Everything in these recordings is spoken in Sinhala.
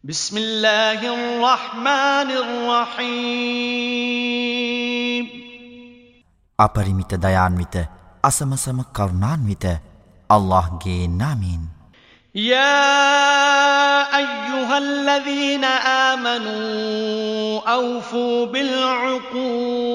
بسم الله الرحمن الرحيم. අපරිමිත දයාන්විත අසමසම කරුණාන්විත අල්ලාහ්ගේ نامين يا أيها الذين آمنوا أوفوا بالعقود.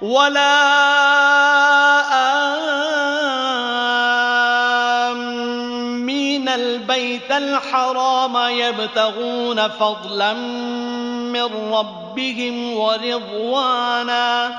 ولا آمين. البيت الحرام يبتغون فضلا من ربهم ورضوانا.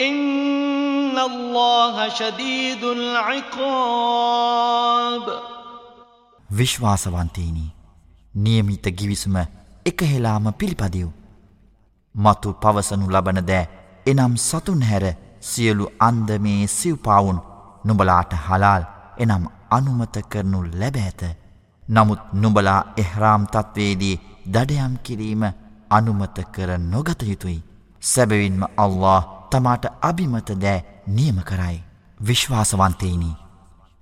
إن الله شديد العقاب විශ්වාසවන්තීනි නියමිත ගිවිසුම එකහෙලාම පිළිපදිව්. මතු පවසනු ලබන දෑ එනම් සතුන් හැර සියලු අන්දමේ සිව්පාවුන් නුබලාට හලාල් එනම් අනුමත කරනු ලැබ ඇත. නමුත් නුබලා එහ්රාම් තත්වේදී දඩයම් කිරීම අනුමත කර නොගත යුතුයි. සැබවින්ම අල්له තමාට අභිමත දෑ නියම කරයි. විශ්වාසවන්තේනි.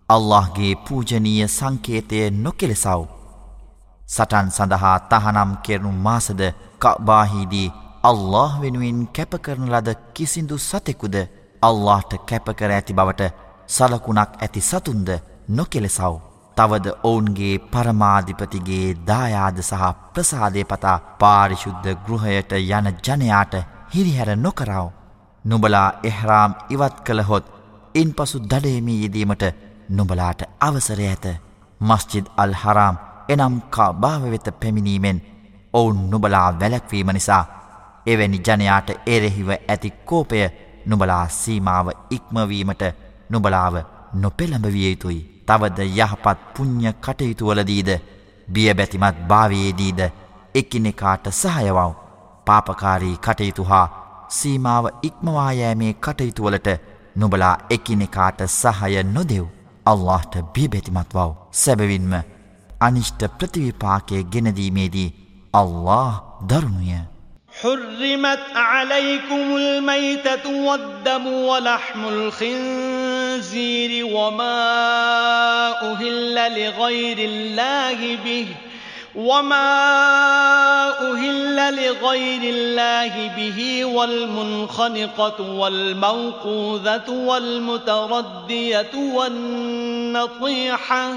අල්لهගේ පූජනීය සංකේතය නොකෙලෙසව්. සටන් සඳහා තහනම් කෙරනු මාසද කබාහිදී අල්له වෙනුවෙන් කැපකරන ලද කිසිදු සතෙකුද අල්لهට කැපකර ඇති බවට සලකුණක් ඇති සතුන්ද නොකෙලෙසව්. තවද ඔවුන්ගේ පරමාධිපතිගේ දායාද සහ ප්‍රසාදය පතා පාරිශුද්ධ ගෘහයට යන ජනයාට හිරිහැර නොකරව. නුබලා එහ්රාම් ඉවත් කළහොත් ඉන් පසු දඩයමී යෙදීමට නුබලාට අවසරය ඇත. මස්ජිද් අල් හරාම් එනම් කාභාව වෙත පැමිණීමෙන් ඔවුන් නුබලා වැලැක්වීම නිසා එවැනි ජනයාට එරෙහිව ඇති කෝපය නුබලා සීමාව ඉක්මවීමට නුබලාව නොපෙළඹවිය යුතුයි. තවද යහපත් පුං්ඥ කටයුතුවලදීද බියබැතිමත් භාවයේදීද එකිනෙකාට සහයවව් පාපකාරී කටයුතු හා සීමාව ඉක්මවායෑමේ කටයුතුවලට නුබලා එකිනෙකාට සහය නොදෙව් අල්لهට බිබැතිමත්වව් සැබවින්ම අනිෂ්ට ප්‍රතිවිපාකය ගෙනදීමේදී අල්له දරුණුය. حرمت عليكم الميتة والدم ولحم الخنزير وما أهل لغير الله به وما أهل لغير الله به والمنخنقة والموقوذة والمتردية والنطيحة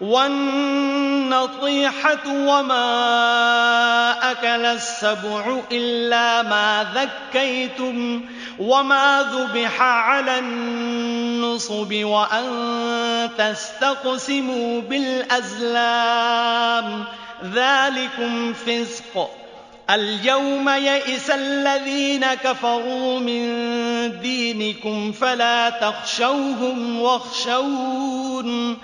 والنطيحة وما أكل السبع إلا ما ذكيتم وما ذبح على النصب وأن تستقسموا بالأزلام. ذلكم فسق. اليوم يئس الذين كفروا من دينكم فلا تخشوهم واخشون.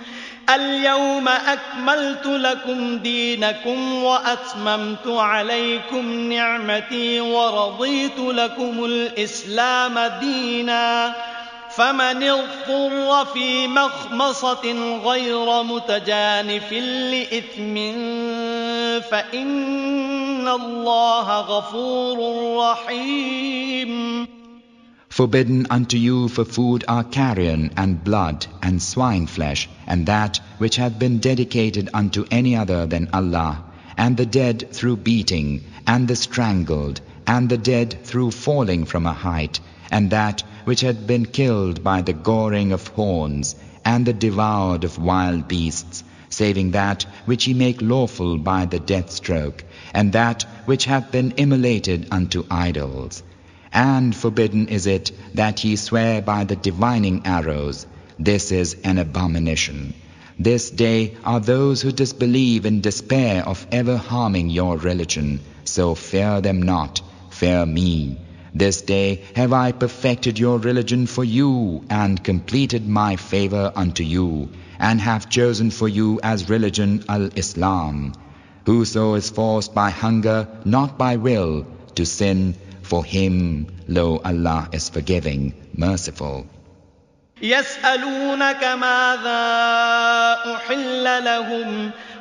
اليوم أكملت لكم دينكم وأتممت عليكم نعمتي ورضيت لكم الإسلام دينا. فمن اضطر في مخمصة غير متجانف لإثم فإن الله غفور رحيم Forbidden unto you for food are carrion and blood and swine flesh, and that which hath been dedicated unto any other than Allah, and the dead through beating, and the strangled, and the dead through falling from a height, and that which had been killed by the goring of horns, and the devoured of wild beasts, saving that which ye make lawful by the death stroke, and that which hath been immolated unto idols. And forbidden is it that ye swear by the divining arrows. This is an abomination. This day are those who disbelieve in despair of ever harming your religion. So fear them not, fear me. This day have I perfected your religion for you and completed my favor unto you and have chosen for you as religion al-Islam. Whoso is forced by hunger, not by will, to sin, for him, lo, Allah is forgiving, merciful. يسألونك ماذا أحل لهم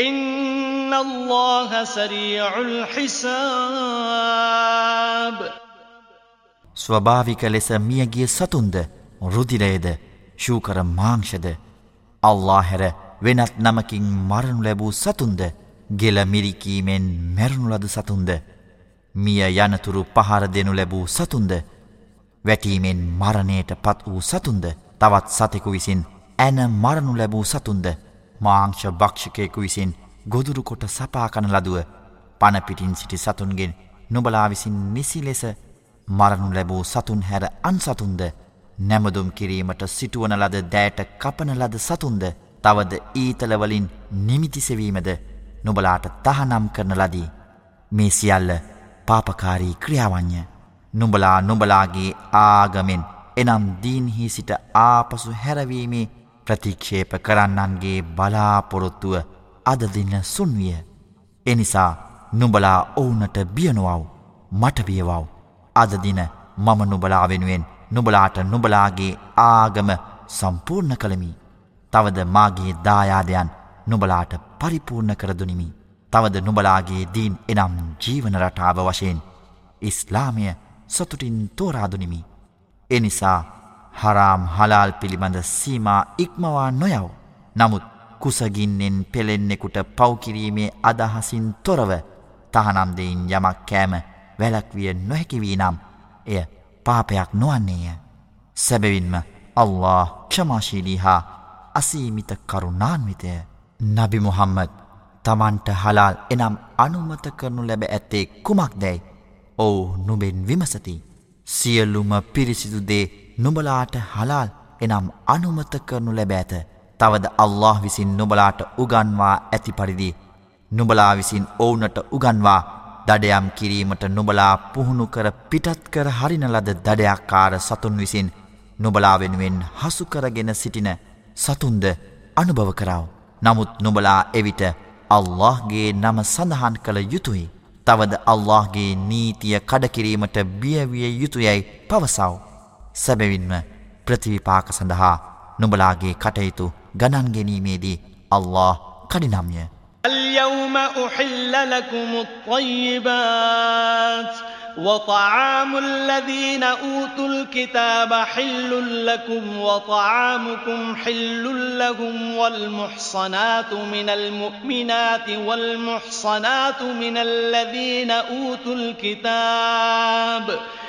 إن الله سريع الحساب ස්වභාවික ලෙස මියගිය සතුන්ද රුදිරයද ශූකර මාංශද අල්ලා හැර වෙනත් නමකින් මරණු ලැබූ සතුන්ද ගෙල මිරිකීමෙන් මැරුණුලද සතුන්ද මිය යනතුරු පහර දෙනු ලැබූ සතුන්ද වැටීමෙන් මරණයට පත් වූ සතුන්ද තවත් සතෙකු විසින් ඇන මරණු ලැබූ සතුන්ද මාංශ භක්ෂකයකු විසින් ගොදුරු කොට සපාකන ලදුව පණපිටින් සිටි සතුන්ගෙන් නොබලා විසින් නිසි ලෙස මරණු ලැබූ සතුන් හැර අන්සතුන්ද නැමදුම් කිරීමට සිටුවන ලද දෑට කපන ලද සතුන්ද තවද ඊතලවලින් නිමිතිසවීමද නොබලාට තහනම් කරන ලදී. මේ සියල්ල පාපකාරී ක්‍රියාවන්ය. නුඹලා නුඹලාගේ ආගමෙන් එනම් දීන්හි සිට ආපසු හැරවීමේ ප්‍රතික්ෂේප කරන්නන්ගේ බලාපොරොත්තුව අදදින්න සුන්විය. එනිසා නුඹලා ඔවුනට බියනොවව් මටබියවව් අදදින මම නුබලා වෙනුවෙන් නුබලාට නුබලාගේ ආගම සම්පූර්ණ කළමි. තවද මාගේ දායාදයන් නුබලාට පරිපූර්ණ කරදුනිමි. තවද නුබලාගේ දීන් එනම් ජීවන රටාව වශයෙන් ඉස්ලාමය සතුටින් තෝරාදුනිමි. එනිසා හරාම් හලාල් පිළිබඳ සීමා ඉක්මවා නොයව්. නමුත් කුසගින්නෙන් පෙළෙන්නෙකුට පවකිරීමේ අදහසින් තොරව තහනම් දෙයින් යමක් කෑම වැලක්විය නොහැකිවී නම් එය පාපයක් නොවන්නේය. සැබවින්ම අල්له ක්ෂමාශීලී හා අසීමිත කරුණාන්විතය නබි මුහම්මද තමන්ට හලාල් එනම් අනුමත කරනු ලැබ ඇත්තේ කුමක් දැයි ඔවු නුබෙන් විමසති. සියල්ලුම පිරිසිදුදේ නුඹලාට හලාල් එනම් අනුමත කරනු ලැබෑත තවද අල්له විසින් නුබලාට උගන්වා ඇති පරිදි නුබලා විසින් ඕවුනට උගන්වා දඩයම් කිරීමට නුබලා පුහුණු කර පිටත් කර හරිනලද දඩයක්කාර සතුන් විසින් නුබලා වෙනුවෙන් හසුකරගෙන සිටින සතුන්ද අනුභව කරාව. නමුත් නුබලා එවිට අල්لهගේ නම සඳහන් කළ යුතුයි. තවද අල්لهගේ නීතිය කඩකිරීමට බියවිය යුතුයැයි පවසාව. සැබවින්ම ප්‍රතිවිපාක සඳහා නුඹලාගේ කටයුතු ගණන් ගැනීමේදී අල්له කඩිනම්ය. اليوم أحل لكم الطيبات وطعام الذين أوتوا الكتاب حل لكم وطعامكم حل لهم والمحصنات من المؤمنات والمحصنات من الذين أوتوا الكتاب ۖ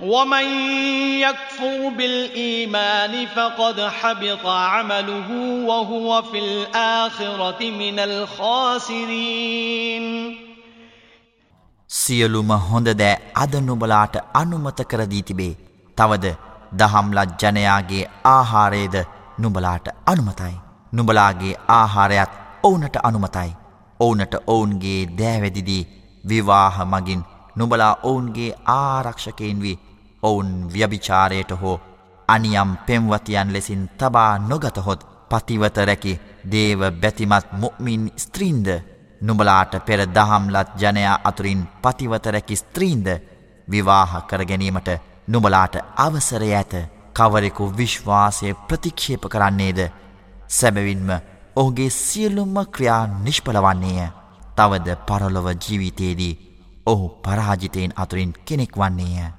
ومن يكفر بالإيمان فقد حبط عمله وهو في الآخرة من الخاسرين සියලුම හොඳ දෑ අද නුබලාට අනුමත කරදී තිබේ. තවද දහම්ලත් ජනයාගේ ආහාරයේද නුබලාට අනුමතයි. නුබලාගේ ආහාරයත් ඔවුනට අනුමතයි. ඔවුනට ඔවුන්ගේ දෑවැදිදී විවාහ මගින් නුබලා ඔවුන්ගේ ආරක්ෂකයෙන් වී ඔවුන් ව්‍යභිචාරයට හෝ අනියම් පෙම්වතියන් ලෙසින් තබා නොගතහොත් පතිවත රැකි දේව බැතිමත් මුක්මින් ස්ත්‍රීන්ද? නුබලාට පෙර දහම්ලත් ජනයා අතුරින් පතිවත රැකි ස්ත්‍රීන්ද? විවාහ කර ගැනීමට නුබලාට අවසරය ඇත. කවරෙකු විශ්වාසය ප්‍රතික්ෂේප කරන්නේද? සැබවින්ම ඔහුගේ සියලුම්ම ක්‍රියා නිෂ්පලවන්නේය තවද පරලොව ජීවිතයේදී ඔහු පරාජිතයෙන් අතුරින් කෙනෙක් වන්නේය.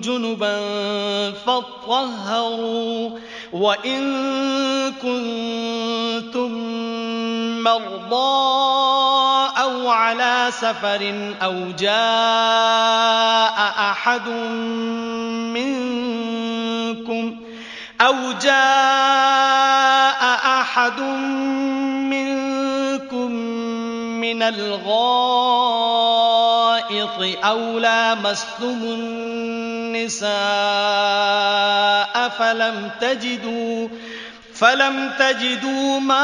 جنبا فاطهروا وإن كنتم مرضى أو على سفر أو جاء أحد منكم أو جاء أحد منكم من الغائط أو لامستم النساء فلم تجدوا فلم تجدوا ماء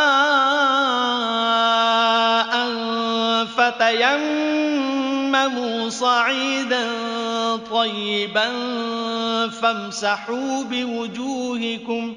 فتيمموا صعيدا طيبا فامسحوا بوجوهكم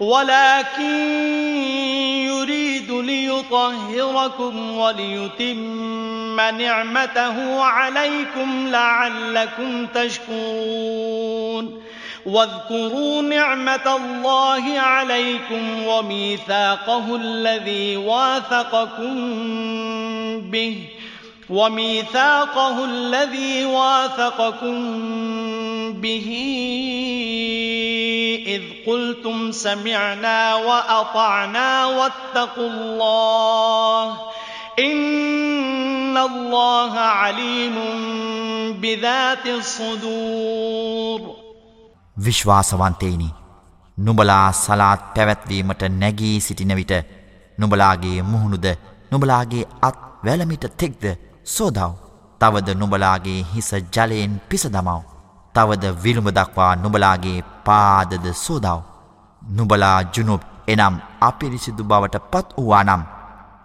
ولكن يريد ليطهركم وليتم نعمته عليكم لعلكم تشكرون. واذكروا نعمة الله عليكم وميثاقه الذي واثقكم به. وميثاقه الذي واثقكم به إذ قلتم سمعنا وأطعنا واتقوا الله إن الله عليم بذات الصدور විශ්වාසවන්තේනි නුඹලා සලාත් පැවැත්වීමට නැගී සිටින විට නුඹලාගේ මුහුණුද නුඹලාගේ අත් වැලමිට තෙක්ද සෝදව් තවද නුඹලාගේ හිස ජලයෙන් පිස දමව් තවද විළුඹ දක්වා නුඹලාගේ පාදද සෝදව් නුබලා ජුනුප් එනම් අපිරිසිදු බවට පත් වූවා නම්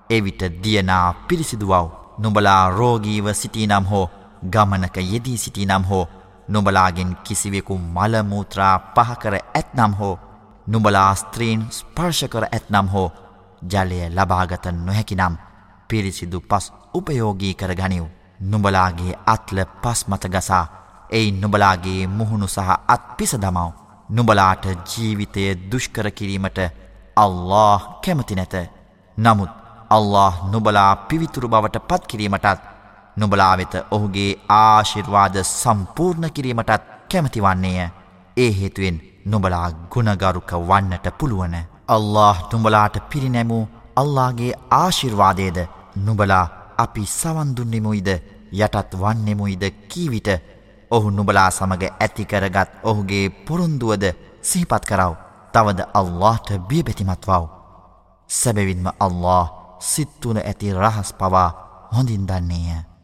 එවිට දියනා පිරිසිදුවව්. නුඹලා රෝගීව සිටිනම් හෝ ගමනක යෙදී සිටිනම් හෝ නුඹලාගෙන් කිසිවෙකු මලමූත්‍රා පහකර ඇත්නම් හෝ නුඹලා ස්ත්‍රීන් ස්පර්ශකර ඇත්නම් හෝ ජලය ලබාගත නොහැකිනම් පිරිසිදු පස් උපයෝගී කර ගනිව්. නුඹලාගේ අත්ල පස්මත ගසා එයි නුබලාගේ මුහුණු සහ අත් පිස දමව. නුබලාට ජීවිතය දුෂ්කර කිරීමට අල්له කැමති නැත. නමුත් අල්له නුබලා පිවිතුරු බවට පත්කිරීමටත් නුබලා වෙත ඔහුගේ ආශිර්වාද සම්පූර්ණ කිරීමටත් කැමතිවන්නේය. ඒ හේතුවෙන් නුබලා ගුණගරුක වන්නට පුළුවන. අල්له නුඹලාට පිරිනැමූ අල්ලාගේ ආශිර්වාදයද නුබලා අපි සවන් දුන්නෙමුයිද යටත් වන්නෙමුයිද කීවිට ඔහු නුඹලා සමග ඇතිකරගත් ඔහුගේ පොරොන්දුවද සිහිපත් කරව. තවද අල්لهට බියබැතිමත්වව. සැබවින්ම අල්له සිත්තුන ඇති රහස් පවා හොඳින් දන්නේය.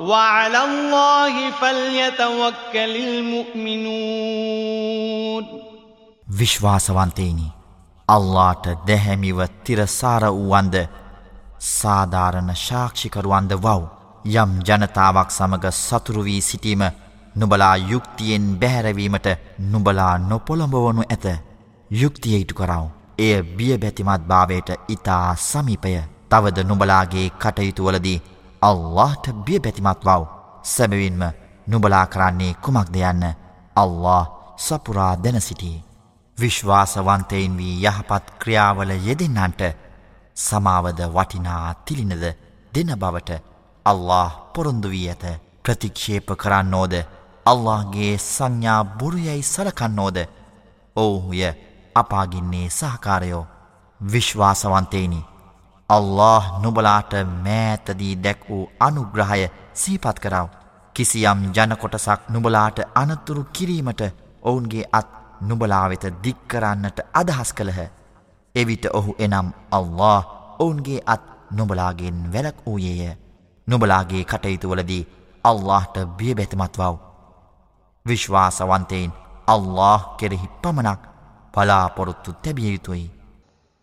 وعلى الله فليتوكل المؤمنون විශ්වාසවන්තේනි අල්ලාට දැහැමිව තිරසාර වූවන්ද සාධාරණ ශාක්ෂිකරුවන්ද වව් යම් ජනතාවක් සමඟ සතුරු වී සිටීම නුබලා යුක්තියෙන් බැහැරවීමට නුබලා නොපොළඹවනු ඇත යුක්තිය ඉටු කරව. එය බියබැතිමත් භාවයට ඉතා සමීපය තවද නුබලාගේ කටයුතුවලදී අල්لهට බියබැතිමත්වව් සැබවින්ම නුබලා කරන්නේ කුමක් දෙයන්න අල්له සපුරා දැන සිටී. විශ්වාසවන්තයෙන් වී යහපත් ක්‍රියාවල යෙදෙන්නන්ට සමාවද වටිනා තිලිනද දෙන බවට අල්له පොරුන්දු වී ඇත. ප්‍රතික්ෂේප කරන්නෝද? අල්لهගේ සංඥා බුරුයැයි සලකන්නෝද? ඔවුහුය අපාගින්නේ සහකාරයෝ. විශ්වාසවන්තේනිි අල්له නුබලාට මෑතදී දැක් වූ අනුග්‍රහය සීපත් කරාව. කිසියම් ජනකොටසක් නුබලාට අනතුරු කිරීමට ඔවුන්ගේ අත් නුබලාවෙත දික්කරන්නට අදහස් කළහ. එවිට ඔහු එනම් අල්له ඔවුන්ගේ අත් නුබලාගෙන් වැලක් වූයේය. නුබලාගේ කටයුතුවලදී අල්لهට බියබැතිමත්වව. විශ්වාසවන්තයෙන් අල්له කෙරෙහි පමණක් පලාපොරොත්තු තැබිය යුතුයි.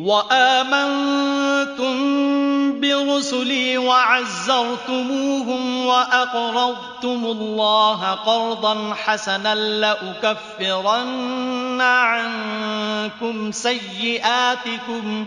وآمنتم برسلي وعزرتموهم وأقرضتم الله قرضا حسنا لأكفرن عنكم سيئاتكم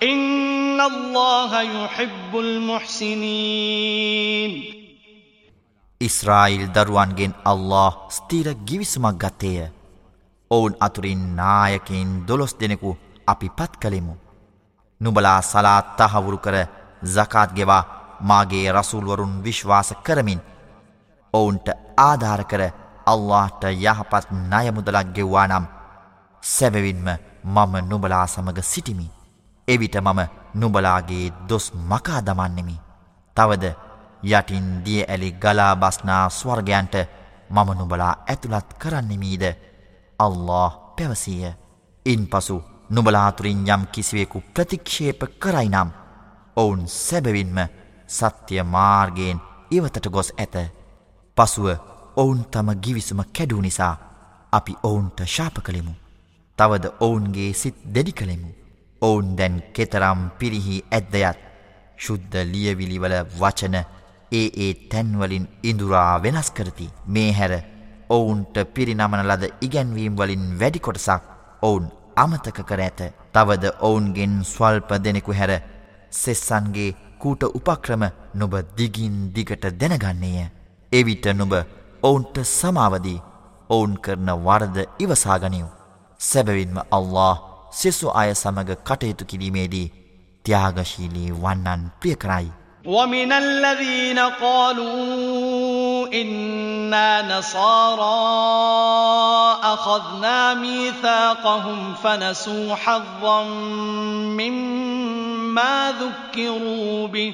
ඉන්න අල්ලාහ යුහිබ්බුල් මුහ්සිනීන් ඉස්රායිල් දරුවන්ගෙන් අල්ලාහ් ස්ථිර ගිවිසුමක් ගත්තේය. ඔවුන් අතුරින් නායකයින් 12 දෙනෙකු අපි පත් කළෙමු. නුඹලා සලාත් තහවුරු කර zakat ගෙවා මාගේ රසූල් වරුන් විශ්වාස කරමින් ඔවුන්ට ආධාර කර අල්ලාහ්ට යහපත් ණය මුදලක් ගෙව්වා නම් සැබවින්ම මම නුඹලා සමග සිටිමි. එවිට මම නුබලාගේ දොස් මකා දමන්නෙමි. තවද යටින් දිය ඇලි ගලා බස්නා ස්වර්ගයන්ට මම නුබලා ඇතුළත් කරන්නෙමීද අල්له පැවසීය. ඉන් පසු නුබලාතුරින් යම් කිසිවෙකු ප්‍රතික්ෂේප කරයි නම් ඔවුන් සැබවින්ම සත්‍ය මාර්ගයෙන් ඉවතට ගොස් ඇත. පසුව ඔවුන් තම ගිවිසුම කැඩූ නිසා අපි ඔවුන්ට ශාප කළෙමු. තවද ඔවුන්ගේ සිත් දෙඩි කළෙමු. ඔවුන් දැන් කෙතරම් පිරිහි ඇද්දයත් ශුද්ධ ලියවිලිවල වචන ඒ ඒ තැන්වලින් ඉඳුරා වෙනස් කරති. මේ හැර ඔවුන්ට පිරිනමන ලද ඉගැන්වීම් වලින් වැඩි කොටසක් ඔවුන් අමතක කර ඇත. තවද ඔවුන්ගෙන් ස්වල්ප දෙනෙකු හැර සෙස්සන්ගේ කූට උපක්‍රම නොබ දිගින් දිගට දැනගන්නේය. එවිට නොබ ඔවුන්ට සමාවදී ඔවුන් කරන වරද ඉවසාගනිව්. සැබවින්ම අල්له සෙසු අය සමඟ කටයුතු කිරීමේදී ත්‍යාගශීලී වන්නන් ප්‍රිය කරයි. ومن الذين قالوا إنا نصارى أخذنا ميثاقهم فنسوا حظا مما ذكروا به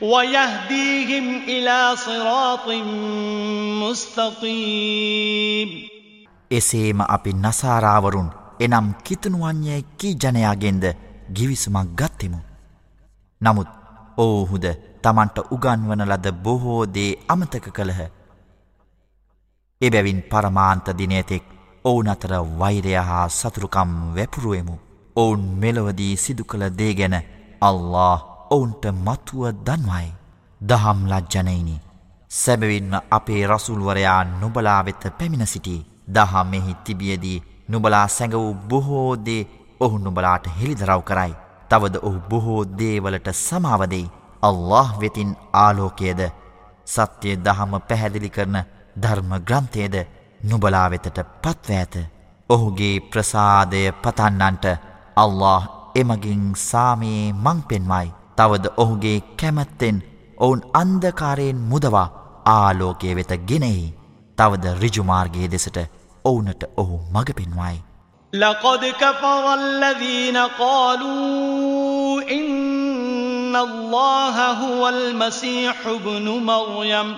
وَيَهْدِيهِمْ إِلَى صِرَاطٍ مُسْتَقِيمٍ එසේම අපි නසාරාවරුන් එනම් කිතුණුවන්යයි කී ජනයාගෙන්ද ගිවිසුමක් ගත්තෙමු. නමුත් ඔවුහුද තමන්ට උගන්වන ලද බොහෝ දේ අමතක කළහ. එබැවින් පරමාන්ත දිනේතෙක් ඔවුන් අතර වෛරය හා සතුරුකම් වැපුරුවෙමු. ඔවුන් මෙලොවදී සිදු කළ දේ ගැන අල්له ඔවුන්ට මතුව දන්වයි. දහම් ලජ්ජනයිනි. සැබවින්ම අපේ රසුල්වරයා නුබලා වෙත පැමිණ සිටි. දහම් මෙහි තිබියදී නුබලා සැඟවූ බොහෝදේ ඔහු නුබලාට හෙළිදරව් කරයි. තවද ඔහු බොහෝ දේවලට සමාවදෙයි අල්له වෙතින් ආලෝකයද සත්‍යය දහම පැහැදිලි කරන ධර්ම ග්‍රන්ථයද නුබලා වෙතට පත්වඇත ඔහුගේ ප්‍රසාදය පතන්නන්ට අල්له එමගින් සාමයේ මං පෙන්වයි. තවද ඔහුගේ කැමැත්තෙන් ඔවුන් අන්දකාරයෙන් මුදවා ආලෝකය වෙත ගෙනෙහි. තවද රිජුමාර්ගයේ දෙසට ඔවුනට ඔහු මඟ පෙන්වයි. لقد كفر الذين قالوا إن الله هو المسيح ابن مريم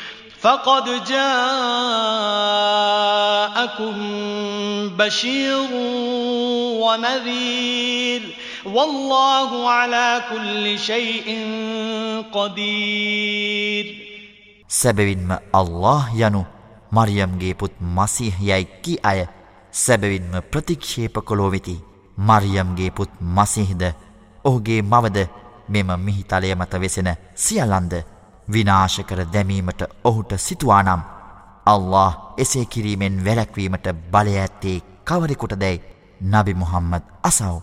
فقد جاءكم بشير ونذير والله على كل شيء قدير සැබවින්ම අල්له යනු මරියම්ගේ පුත් මසිහ යැයි කි අය සැබවින්ම ප්‍රතික්ෂේප කොළෝ වෙති. මරියම්ගේ පුත් මසිහිද ඔහුගේ මවද මෙම මිහිතලය මත වෙසෙන සියලන්ද විනාශ කර දැමීමට ඔහුට සිතුවානම් අල්له එසේ කිරීමෙන් වැලැක්වීමට බලය ඇත්තේ කවරෙකුට දැයි? නබි මුහම්මද අසව්.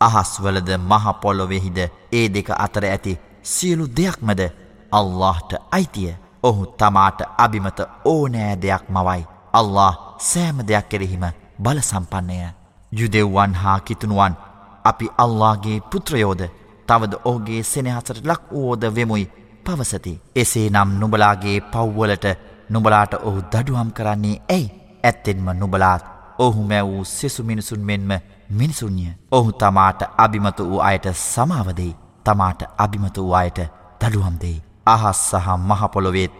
අහස්වලද මහපොල්ලොවෙහිද ඒ දෙක අතර ඇති සියලු දෙයක්මද අල්لهට අයිතිය? ඔහු තමාට අභිමත ඕනෑ දෙයක් මවයි. අල්له සෑම දෙයක් කෙරෙහිම බලසම්පන්නේය යුදෙව්වන් හා කිතුනුවන් අපි අල්لهගේ පුත්‍රයෝද? තවද ඕගේ සෙනහසට ලක් වුවෝද වෙමුයි? පවසති. එසේ නම් නුබලාගේ පව්වලට නුබලාට ඔහු දඩුවම් කරන්නේ ඇයි ඇත්තෙන්ම නුබලාත් ඔහු මැ වූ සෙසු මිනිසුන් මෙන්ම මිනිසුන්ය. ඔහු තමාට අභිමත වූ අයට සමාවදෙයි තමාට අභිමත වූ අයට දඩුවම් දෙයි. අහස් සහ මහපොළොවේත්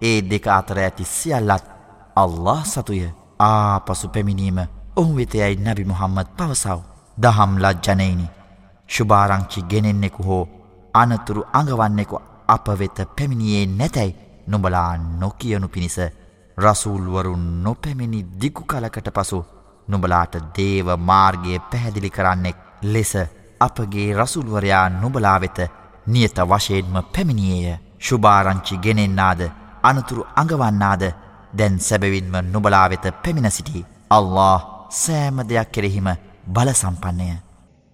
ඒ දෙක අතර ඇති සියල්ලත් අල්له සතුය ආපසු පැමිණීම ඔහු වෙතයයි නැබි මුහම්මද පවසව. දහම් ලජ්ජනයිනි ශුභාරංචි ගෙනෙන්නෙකු හෝ අනතුරු අඟවන්නෙකු අප වෙත පැමිණියේ නැතැයි නොබලා නොකියනු පිණිස රසූල්වරුන් නොපැමිණි දිගු කලකට පසු නුබලාට දේව මාර්ගය පැහැදිලි කරන්නෙක් ලෙස අපගේ රසුල්වරයා නුබලා වෙත නියත වශයෙන්ම පැමිණියේය. ශුභාරංචි ගෙනෙන්නාද අනතුරු අඟවන්නාද දැන් සැබවින්ම නුබලා වෙත පැමිණ සිටි. අල්له සෑම දෙයක් කෙරෙහිම බල සම්පන්නය.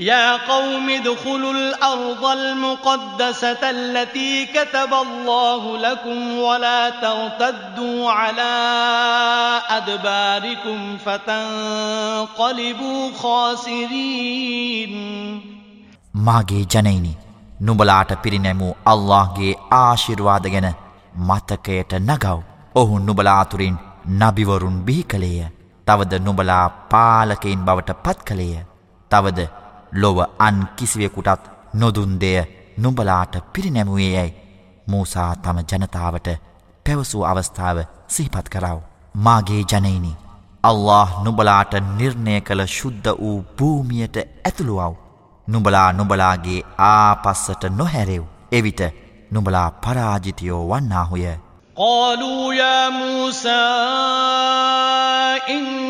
يا قوم ادخلوا الأرض المقدسة التي كتب الله لكم ولا ترتدوا على أدباركم فتنقلبوا خاسرين. මාගේ ජනයිනි නුඹලාට පිරිනැමූ අල්لهගේ ආශිර්වාද ගැන මතකයට නගව්. ඔහු නුබලා අතුරින් නබිවරුන් බිහි කළේය. තවද නුබලා පාලකයින් බවට පත් කළේය. තවද ලොව අන් කිසිවෙකුටත් නොදුන්දය නුඹලාට පිරිනැමුවේ යැයි මූසා තම ජනතාවට පැවසූ අවස්ථාව සිහිපත් කරාව. මාගේ ජනයිනි. අල්له නුබලාට නිර්ණය කළ ශුද්ධ වූ භූමියට ඇතුළුවව. නුබලා නුබලාගේ ආපස්සට නොහැරෙව්. එවිට නුබලා පරාජිතයෝ වන්නාහුය. قالوا يا موسى إن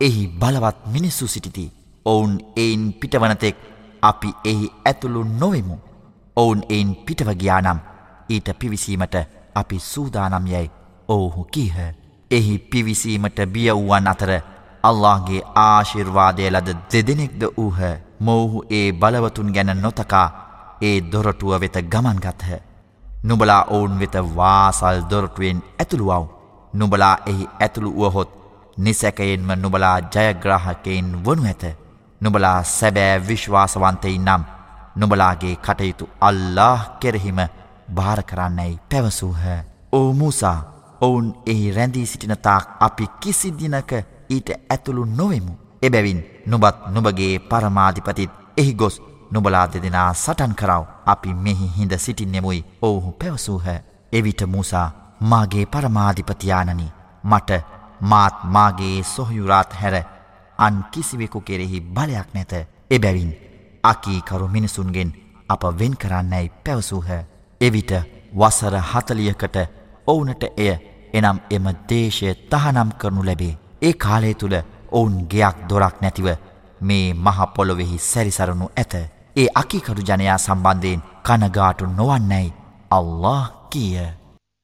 එහි බලවත් මිනිස්සු සිටිති. ඔවුන් එයින් පිටවනතෙක් අපි එහි ඇතුළු නොවෙමු. ඔවුන් එයින් පිටවගයානම් ඊට පිවිසීමට අපි සූදානම් යැයි ඔවුහු කීහ. එහි පිවිසීමට බියවුවන් අතර අල්لهගේ ආශිර්වාදය ලද දෙදෙනෙක්ද වූහ. මොවුහු ඒ බලවතුන් ගැන නොතකා ඒ දොරටුව වෙත ගමන්ගත්හ නුබලා ඔවුන් වෙත වාසල් දොරටුවෙන් ඇතුළුවව් නුබලා එහි ඇතුළු වුවහොත් නිසැකයෙන්ම නුබලා ජයග්‍රාහකයින් වනු ඇත නුබලා සැබෑ විශ්වාසවන්තයින් නම් නුබලාගේ කටයුතු අල්له කෙරෙහිම භාරකරන්නැයි පැවසූහ ඕ මුසා ඔවුන් එහි රැඳී සිටිනතාක් අපි කිසි දිනක ඊට ඇතුළු නොවෙමු. එබැවින් නුබත් නුබගේ පරමාධිපතිත් එහි ගොස් නුබලා දෙදෙනා සටන් කරව අපි මෙහි හිඳ සිටින්නෙමුයි ඔවුහු පැවසූහ. එවිට මුසා මාගේ පරමාධිපතියානනි මට මාත් මාගේ සොහයුරාත් හැර අන් කිසිවෙකු කෙරෙහි බලයක් නැත එබැවින් අකීකරු මිනිසුන්ගෙන් අප වෙන් කරන්නැයි පැවසූහ. එවිට වසර හතලියකට ඔවුනට එය එනම් එම දේශය තහනම් කරනු ලැබේ. ඒ කාලය තුළ ඔවුන් ගෙයක් දොරක් නැතිව මේ මහපොළොවෙහි සැරිසරනු ඇත. ඒ අකිකරු ජනයා සම්බන්ධයෙන් කනගාටු නොවන්නැයි අල්له කියය.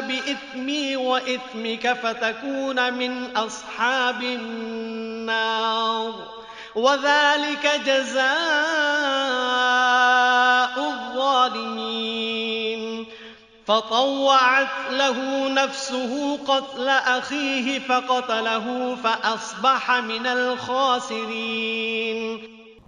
بإثمي وإثمك فتكون من أصحاب النار وذلك جزاء الظالمين فطوعت له نفسه قتل أخيه فقتله فأصبح من الخاسرين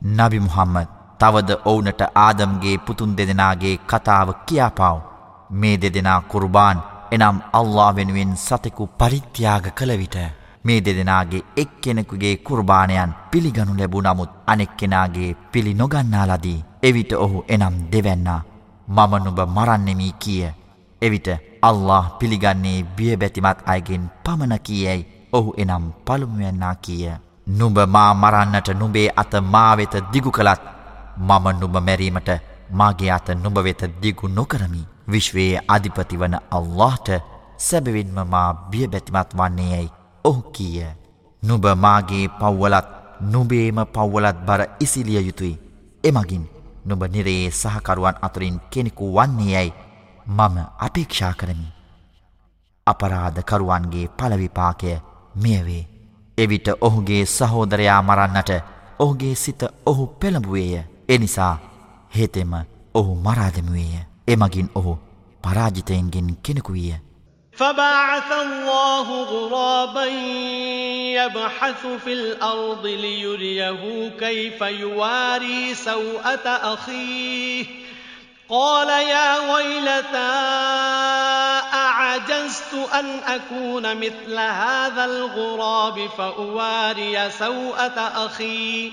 نبي محمد තවද ඔවුනට ආදම්ගේ පුතුන් දෙදෙනගේ කතාව කියාපාව. මේ දෙදෙනා කුර්බාන් එනම් අල්ලා වෙනුවෙන් සතෙකු පරිත්‍යාග කළ විට මේ දෙදෙනගේ එක් කෙනෙකුගේ කුර්බානයන් පිළිගනු ලැබූ නමුත් අනෙක් කෙනාගේ පිළි නොගන්නාලදී. එවිට ඔහු එනම් දෙවැන්නා මම නුබ මරන්නෙමී කිය. එවිට අල්له පිළිගන්නේ බියබැතිමත් අයගෙන් පමණ කියයි ඔහු එනම් පළුමුවෙන්නා කිය. නුඹ මා මරන්නට නුබේ අත මාවෙත දිගු කළත් මම නුඹ මැරීමට මාගේ අත නුඹ වෙත දිගු නොකරමි. විශ්වයේ අධිපති වන අල්لهට සැබවින්ම මා බියබැතිමත් වන්නේ යැයි ඔහු කියය. නුබ මාගේ පව්වලත් නුබේම පව්වලත් බර ඉසිලිය යුතුයි. එමගින් නුබ නිරේ සහකරුවන් අතුරින් කෙනෙකු වන්නේ යැයි මම අපේක්ෂා කරමි. අපරාධකරුවන්ගේ පලවිපාකය මෙයවේ. එවිට ඔහුගේ සහෝදරයා මරන්නට ඔහුගේ සිත ඔහු පෙළඹුවේය. එනිසා හේතෙම ඔහු මරාදමුවේය. එමගින් ඔහු පරාජිතයන්ගෙන් කෙනෙකු විය. فبعث الله غرابا يبحث في الأرض ليريه كيف يواري سوءة أخيه قال يا ويلتى أعجزت أن أكون مثل هذا الغراب فأواري سوءة أخي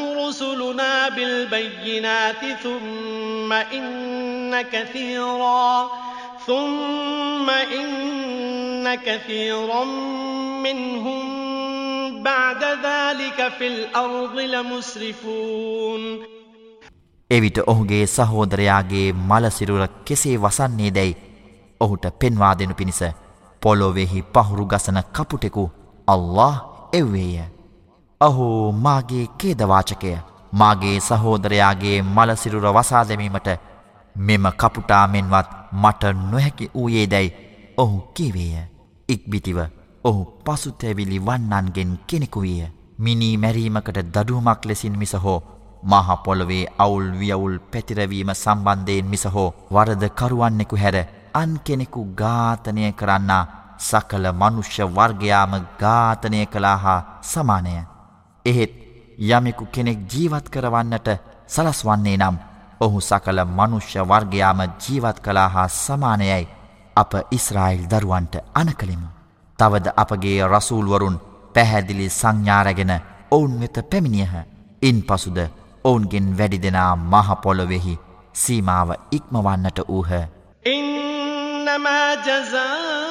جئنا بالبينات ثم إن كثيرا ثم إن كثيرا منهم بعد ذلك في الأرض لمسرفون එවිට ඔහුගේ සහෝදරයාගේ මලසිරුර කෙසේ වසන්නේ දැයි ඔහුට පෙන්වා දෙනු පිණිස පොලොවෙහි පහුරු ගසන කපුටෙකු අල්له එව්වේය. අහෝ මාගේ කේදවාචකය මාගේ සහෝදරයාගේ මලසිරුර වසා දැමීමට මෙම කපුටාමෙන්වත් මට නොහැකි වූයේ දැයි ඔහු කිවේය. ඉක්බිතිව ඔහු පසුතැවිලි වන්නන්ගෙන් කෙනෙකු විය. මිනී මැරීමකට දඩුවමක් ලෙසින් මිස හෝ මහපොළොවේ අවුල් වියවුල් පැතිරවීම සම්බන්ධයෙන් මිස හෝ වරද කරුවන්නෙකු හැර අන් කෙනෙකු ඝාතනය කරන්නා සකල මනුෂ්‍ය වර්ගයාම ඝාතනය කළා හා සමානය. එහෙත් යමෙකු කෙනෙක් ජීවත් කරවන්නට සලස්වන්නේ නම් ඔහු සකල මනුෂ්‍ය වර්ගයාම ජීවත් කලා හා සමානයයි අප ඉස්රායිල් දරුවන්ට අනකළෙමු. තවද අපගේ රසූල්වරුන් පැහැදිලි සංඥාරගෙන ඔවුන් වෙත පැමිණියහ. ඉන් පසුද ඔවුන්ගෙන් වැඩි දෙනා මහපොලොවෙහි සීමාව ඉක්මවන්නට වූහ. ඉන්නමා ජසා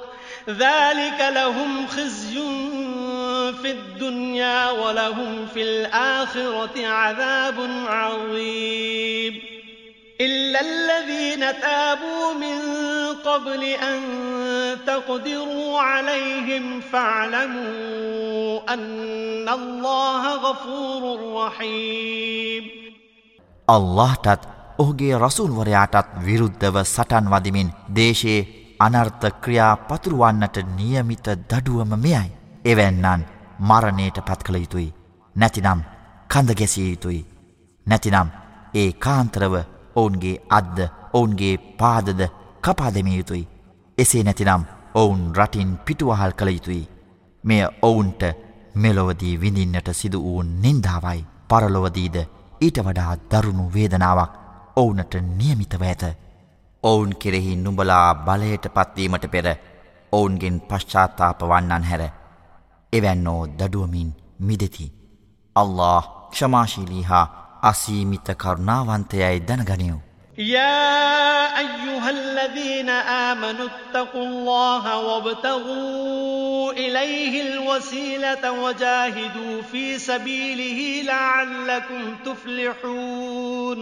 ذلك لهم خزي في الدنيا ولهم في الآخرة عذاب عظيم إلا الذين تابوا من قبل أن تقدروا عليهم فاعلموا أن الله غفور رحيم الله تات ඔහුගේ රසුල්වරයාටත් විරුද්ධව සටන් වදිමින් දේශයේ අනර්ථ ක්‍රියා පතුරුවන්නට නියමිත දඩුවම මෙයයි. එවැන්නන් මරණයට පත් කළ යුතුයි. නැතිනම් කඳගැසිය යුතුයි. නැතිනම් ඒ කාන්තරව ඔවුන්ගේ අද්ද ඔවුන්ගේ පාදද කපාදමිය යුතුයි. එසේ නැතිනම් ඔවුන් රටින් පිටුවහල් කළ යුතුයි. මෙය ඔවුන්ට මෙලොවදී විඳින්නට සිදු වූ නින්දාවයි පරලොවදීද ඊට වඩා දරුණු වේදනාවක් ඔවුනට නියමිතව ඇත. ඔවුන් කෙරෙහි නුඹලා බලයට පත්වීමට පෙර ඔවුන්ගෙන් පශ්චාත්තාප වන්නන් හැර එවැන්නෝ දඩුවමින් මිදෙති. අල්له ක්ෂමාශීලී හා අසීමිත කරුණාවන්තයයි දැනගනිව්. يا أيها الذين آمنوا اتقوا الله وابتغوا إليه الوسيلة وجاهدوا في سبيله لعلكم تفلحون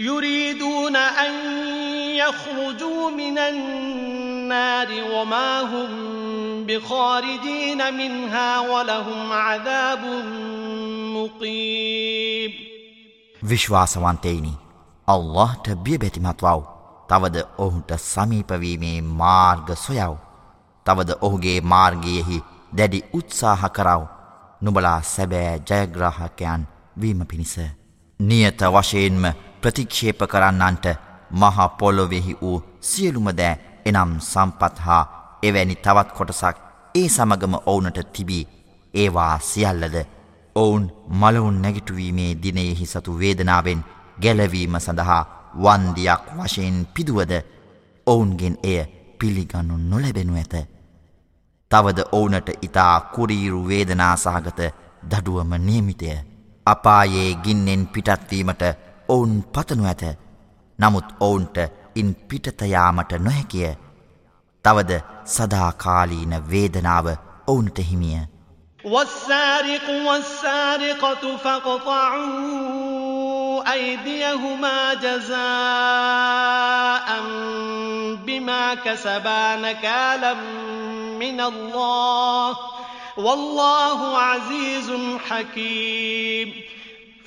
يريدون أن يخرجوا من النار وما هم بخارجين منها ولهم عذاب مقيم. විශ්වාසවන්තයිනි අල්لهට බියබැතිමත්වව් තවද ඔහුට සමීපවීමේ මාර්ග සොයව්. තවද ඔහුගේ මාර්ගයෙහි දැඩි උත්සාහ කරව්. නුබලා සැබෑ ජයග්‍රාහකයන් වීම පිණිස. නියත වශයෙන්ම ප්‍රතික්ෂේප කරන්නන්ට මහා පොලොවෙහි වූ සියලුම දෑ එනම් සම්පත් හා එවැනි තවත් කොටසක් ඒ සමගම ඔවුනට තිබී ඒවා සියල්ලද ඔවුන් මලවුන් නැගිටුවීමේ දිනයෙහි සතු වේදනාවෙන් ගැලවීම සඳහා වන්දියක් වශයෙන් පිදුවද ඔවුන්ගෙන් එය පිළිගන්නු නොලැබෙනු ඇත. තවද ඕනට ඉතා කුරීරු වේදනා සහගත දඩුවම නියමිතය. අපායේ ගින්නෙන් පිටත්වීමට ඔවුන් පතනු ඇත. නමුත් ඔවුන්ට ඉන් පිටතයාමට නොහැකිය. තවද සදාකාලීන වේදනාව ඔවුන්ට හිමිය. والسارق والسارقة فاقطعوا أيديهما جزاء بما كسبا نكالا من الله والله عزيز حكيم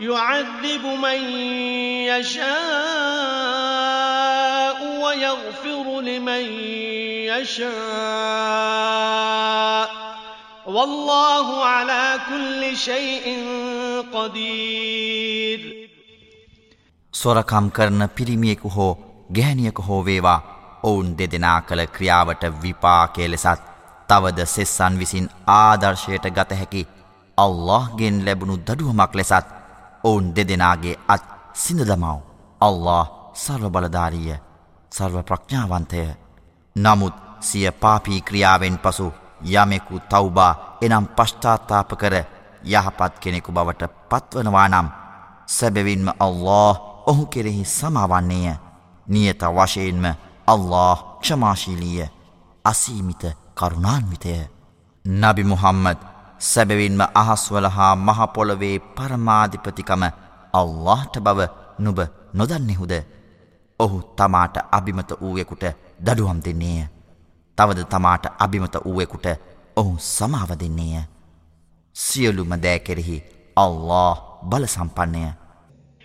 يعذب من يشاء ويغفر لمن يشاء. والله على كل شيء قدير. සොරකම් කරන පිරිමියෙකු හෝ ගැහැණියක හෝ වේවා. ඔවුන් දෙදෙනා කළ ක්‍රියාවට විපාකය ලෙසත් තවද සෙස්සන් විසින් ආදර්ශයට ගත හැකි අල්ලාහ්ගෙන් ලැබුණු දඩුවමක් ලෙසත් ඔවුන් දෙදෙනගේ අත් සිඳදමව් අල්له සර්වබලධාරිය සර්ව ප්‍රඥාවන්තය නමුත් සිය පාපී ක්‍රියාවෙන් පසු යමෙකු තවබා එනම් පශ්චාත්තාප කර යහපත් කෙනෙකු බවට පත්වනවා නම් සැබවින්ම අල්له ඔහු කෙරෙහි සමාවන්නේය. නියත වශයෙන්ම අල්له ක්ෂමාශීලිය අසීමිත කරුණාන්විතය. නබි මුහම්මද සැබවින්ම අහස්වල හා මහපොළොවේ පරමාධිපතිකම අල්لهට බව නුබ නොදන්නෙහුද? ඔහු තමාට අභිමත වූයෙකුට දඩුවම් දෙන්නේය. තවද තමාට අභිමත වූයෙකුට ඔහු සමාව දෙන්නේය. සියලුම දෑ කෙරෙහි අල්له බලසම්පන්නේය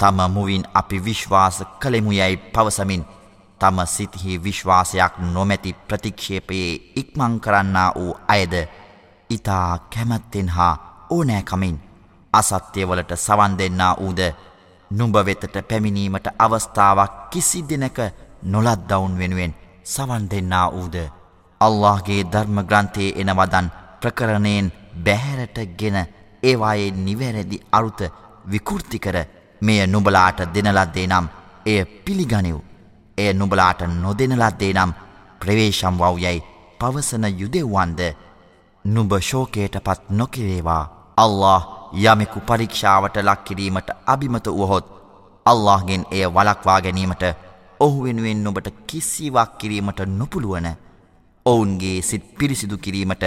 තම මුවින් අපි විශ්වාස කළෙමු යැයි පවසමින් තම සිතිහි විශ්වාසයක් නොමැති ප්‍රතික්ෂේපයේ ඉක්මං කරන්නා වූ අයද ඉතා කැමැත්තෙන් හා ඕනෑකමින් අසත්‍යවලට සවන් දෙන්නා වූද නුඹ වෙතට පැමිණීමට අවස්ථාවක් කිසි දෙනක නොලද්දවුන් වෙනුවෙන් සවන් දෙන්නා වූද අල්لهගේ ධර්ම ග්‍රන්ථයේ එනවදන් ප්‍රකරණයෙන් බැහැරට ගෙන ඒවායේ නිවැරදි අරුත විකෘති කර මෙය නුබලාට දෙනලද්දේ නම් එය පිළිගනිව්. එය නුබලාට නොදෙනලද්දේ නම් ප්‍රවේශම් වව්යැයි පවසන යුදෙව්වන්ද නුබ ශෝකයට පත් නොකිරේවා. අල්له යමෙකු පරීක්ෂාවට ලක්කිරීමට අභිමත වුවහොත් අල්لهගෙන් එය වලක්වා ගැනීමට ඔහු වෙනුවෙන් නොබට කිසිවක් කිරීමට නොපුළුවන ඔවුන්ගේ සිත් පිරිසිදු කිරීමට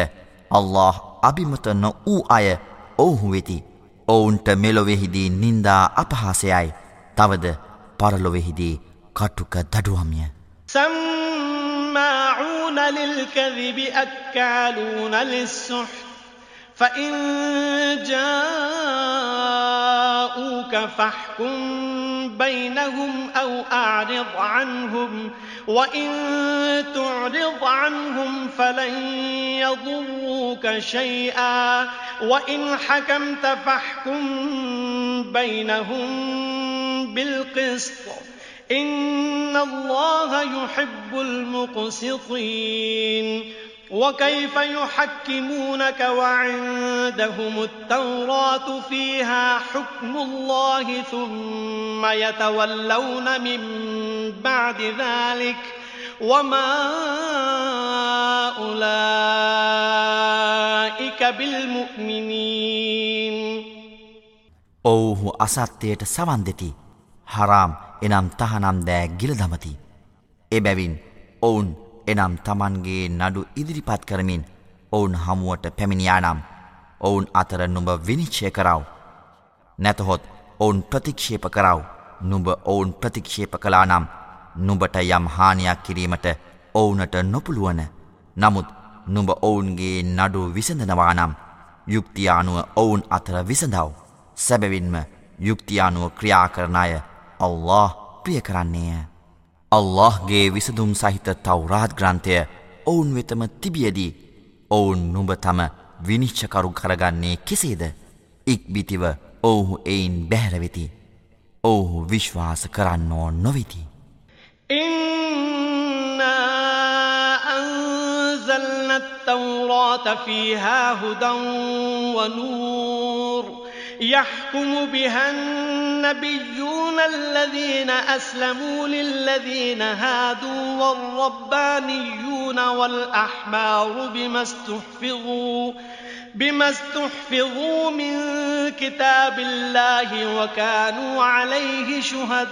අල්له අභිමත නො වූ අය ඔහු වෙති. ඔවුන්ට මෙලොවෙහිදී නින්දා අපහාසයයි තවද පරලොවෙහිදී කටුක දඩුවම්ය. سماعون للكذب أكالون للسحت فإن جاءوك فاحكم بينهم أو أعرض عنهم وإن تعرض عنهم فلن يضروك شيئا وإن حكمت فاحكم بينهم بالقسط إن الله يحب المقسطين وكيف يحكمونك وعندهم التوراة فيها حكم الله ثم يتولون من بعد ذلك وما أولئك بالمؤمنين ඔවුහු අසත්‍යයට සවන් දෙති. හරාම් එනම් තහනම් දෑ ගිලදමති. එබැවින් ඔවුන් එනම් තමන්ගේ නඩු ඉදිරිපත් කරමින් ඔවුන් හමුවට පැමිණියානම් ඔවුන් අතර නුඹ විනිශ්චය කරව. නැතහොත් ඔවුන් ප්‍රතික්ෂේප කරව නුඹ ඔවුන් ප්‍රතික්ෂේප කලා නම් නුඹට යම් හානියක් කිරීමට ඔවුනට නොපුළුවන නමුත් නුඹ ඔවුන්ගේ නඩු විසඳනවා නම් යුක්තියානුව ඔවුන් අතර විසඳව සැබවින්ම යුක්තියානුව ක්‍රියා කරන අය අල්له ප්‍රිය කරන්නේය. අල්لهගේ විසඳුම් සහිත තවරාත් ග්‍රන්ථය ඔවුන් වෙතම තිබියදී ඔවුන් නුඹතම විනිශ්චකරු කරගන්නේ කෙසේද? ඉක්බිතිව ඔවුහු එයින් බැහැරවෙති ඔවුහු විශ්වාස කරන්නෝ නොවෙති. أنزلنا التوراة فيها هدى ونور يحكم بها النبيون الذين أسلموا للذين هادوا والربانيون والأحمار بما استحفظوا بما استحفظوا من كتاب الله وكانوا عليه شهداء.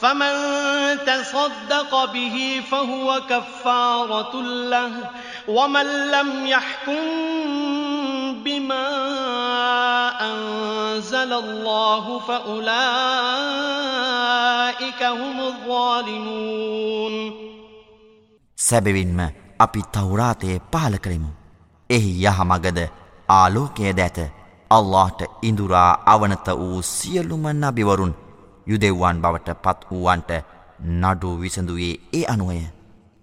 فمن تصدق به فهو كفارة له ومن لم يحكم بما أنزل الله فأولئك هم الظالمون සැබවින්ම අපි තවරාතය පාල කරෙමු. එහි යහමගද ආලෝකය දැත අල්لهට ඉඳුරා අවනත වූ සියලුම නබිවරුන් යුදෙව්වන් බවට පත් වූවන්ට නඩු විසඳුවේ ඒ අනුවය.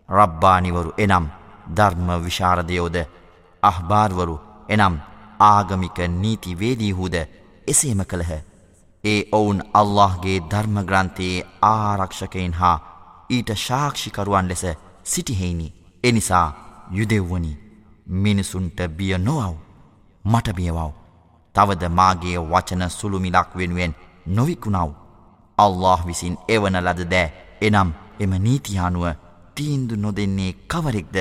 රබ්බානිවරු එනම් ධර්ම විශාරදයෝද අහ්බාර්වරු එනම් ආගමික නීතිවේදීහුද එසේම කළහ. ඒ ඔවුන් අල්لهගේ ධර්මග්‍රන්ථයේ ආරක්ෂකයින් හා ඊට ශාක්ෂිකරුවන් ලෙස සිටිහෙයිනි. එනිසා යුදෙව්වනි මිනිසුන්ට බිය නොවව් මට බියවව්. තවද මාගේ වචන සුළුමිලක් වෙනුවෙන් නොවිකුණව්. අල්له විසින් එවන ලද දෑ. එනම් එම නීතියානුව තීන්දු නොදෙන්නේ කවරෙක්ද?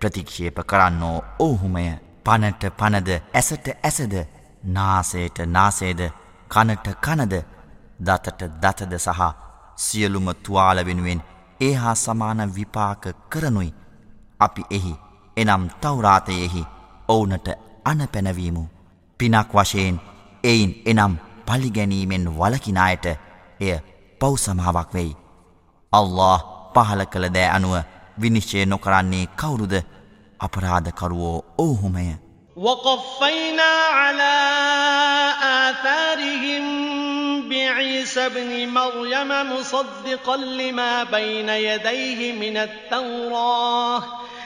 ප්‍රතික්ෂේප කරන්නෝ ඔහුමය. පනට පනද ඇසට ඇසද නාසේට නාසේද කනට කනද දතට දතද සහ සියලුම තුවාල වෙනුවෙන් ඒ හා සමාන විපාක කරනුයි. අපි එහි එනම් තවරාතයෙහි ඔවුනට අනපැනවීමු. පිනක් වශයෙන් එයින් එනම් පලිගැනීමෙන් වලකිනායට එය පෞසමාවක් වෙයි. අල්له පහල කළ දෑ අනුව විනිශ්චය නොකරන්නේ කවුරුද අපරාධකරුවෝ ඕහොමය. وقفينا على آثارهم بعيسى ابن مريم مصدقا لما بين يديه من التوراه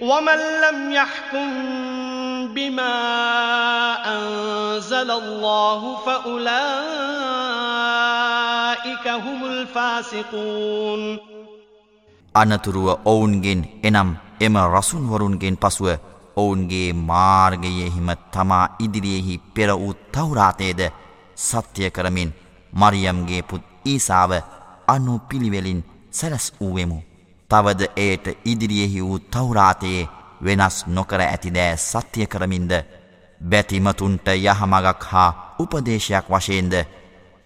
ومن لم يحكم بما أنزل أنزل الله فأولئك هم الفاسقون අනතුරුව ඔවුන්ගෙන් එනම් එම රසුන්වරුන්ගෙන් පසුව ඔවුන්ගේ මාර්ගයෙහිම තමා ඉදිරියෙහි පෙර වූ තවරාතයේද සත්‍යය කරමින් මරියම්ගේ පුත් ඊසාව අනු පිළිවෙලින් සැලස් වූවෙමු. තවද එයට ඉදිරියෙහි වූ තවරාතයේ වෙනස් නොකර ඇතිදෑ සත්‍යය කරමින්ද බැතිමතුන්ට යහමගක් හා උපදේශයක් වශයෙන්ද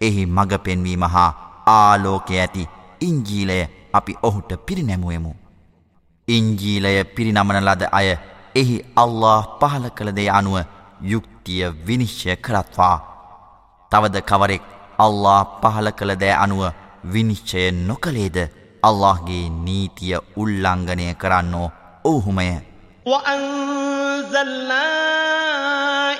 එහි මඟ පෙන්වීම හා ආලෝකය ඇති ඉංජීලය අපි ඔහුට පිරිනැමුවමු. ඉංජීලය පිරිනමන ලද අය එහි අල්له පහල කළදේ අනුව යුක්තිය විනිශ්්‍ය කරත්වා. තවද කවරෙක් අල්له පහල කළදෑ අනුව විනිශ්චය නොකළේද. අල්لهගේ නීතිය උල්ලංඝනය කරන්නෝ ඔහුමය. وأنزلنا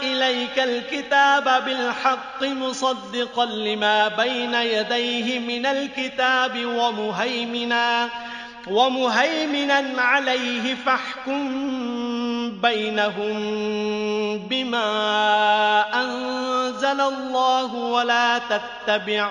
إليك الكتاب بالحق مصدقا لما بين يديه من الكتاب ومهيمنا ومهيمنا عليه فاحكم بينهم بما أنزل الله ولا تتبع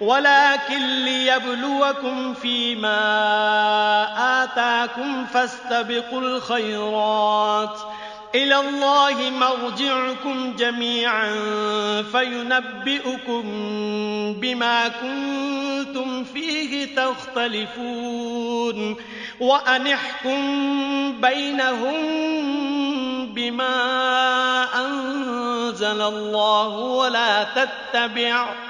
ولكن ليبلوكم فيما آتاكم فاستبقوا الخيرات. إلى الله مرجعكم جميعا فينبئكم بما كنتم فيه تختلفون. وأنحكم بينهم بما أنزل الله ولا تتبع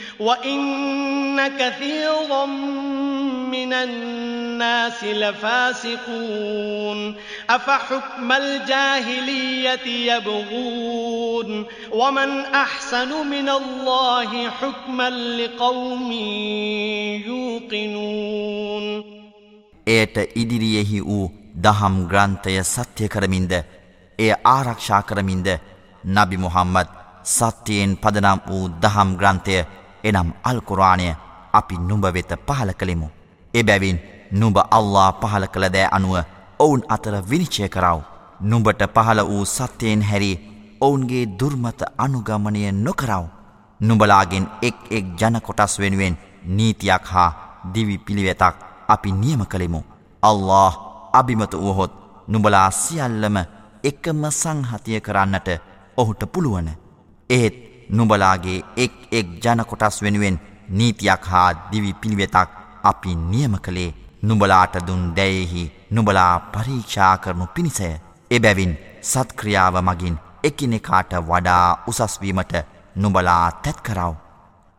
وإن كثيرا من الناس لفاسقون أفحكم الجاهلية يبغون ومن أحسن من الله حكما لقوم يوقنون එයට ඉදිරියෙහි වූ දහම් ග්‍රන්ථය සත්‍යය කරමින්ද එය ආරක්ෂා කරමින්ද නබි මුහම්මද සත්‍යයෙන් පදනම් වූ දහම් ග්‍රන්ථය එනම් අල්කුරාණය අපි නුඹ වෙත පහල කළෙමු. එබැවින් නුඹ අල්ලා පහල කළ දෑ අනුව ඔවුන් අතර විනිශ්චය කරව. නුඹට පහල වූ සත්‍යයෙන් හැරි ඔවුන්ගේ දුර්මත අනුගමනය නොකරව. නුඹලාගෙන් එක් එක් ජනකොටස් වෙනුවෙන් නීතියක් හා දිවි පිළිවෙතක් අපි නියම කළෙමු. අල්له අභිමත වුවහොත් නුබලා සියල්ලම එකම සංහතිය කරන්නට ඔහුට පුළුවන. ඒත් නුබලාගේ එක් එක් ජනකොටස් වෙනුවෙන් නීතියක් හා දිවි පිළිවෙතක් අපි නියම කළේ නුබලාට දුන් දැයෙහි නුබලා පරීක්ෂා කරනු පිණිසය. එබැවින් සත්ක්‍රියාව මගින් එකිනෙකාට වඩා උසස්වීමට නුබලා තැත්කරව.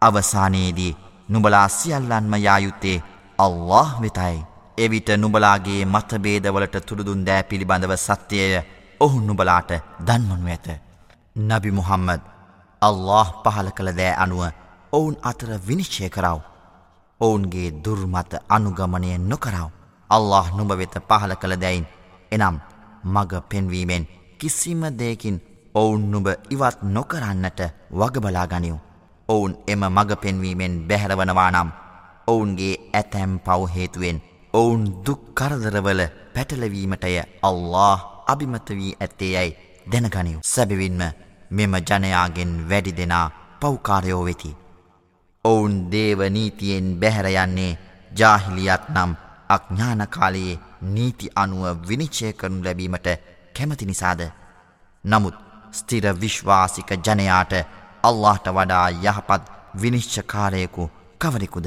අවසානයේදී නුබලා සියල්ලන්ම යායුත්තේ අල්له වෙතයි. එවිට නුබලාගේ මතබේදවලට තුළුදුන් දෑ පිළිබඳව සත්‍යය ඔහු නුබලාට දන්මනු ඇත. නබි මුහම්මද අල්له පහල කළ දෑ අනුව ඔවුන් අතර විනිශ්චය කරව. ඔවුන්ගේ දුර්මත අනුගමනය නොකරව. අල්له නුඹවෙත පහල කළ දැයින් එනම් මග පෙන්වීමෙන් කිසිම දෙයකින් ඔවුන් නුඹ ඉවත් නොකරන්නට වගබලාගනිියු. ඔවුන් එම මග පෙන්වීමෙන් බැහැරවනවා නම් ඔවුන්ගේ ඇතැම් පවහේතුවෙන් ඔවුන් දුක්කරදරවල පැටලවීමටය අල්له අභිමත වී ඇත්තේ යැයි දැනගනිියු සැබවින්ම මෙම ජනයාගෙන් වැඩි දෙනා පෞකාරයෝ වෙති. ඔවුන් දේවනීතියෙන් බැහැරයන්නේ ජාහිලියත් නම් අඥ්ඥානකාලයේ නීති අනුව විනිච්චය කරනු ලැබීමට කැමති නිසාද. නමුත් ස්තිර විශ්වාසික ජනයාට අල්لهට වඩා යහපත් විනිශ්චකාරයකු කවරෙකුද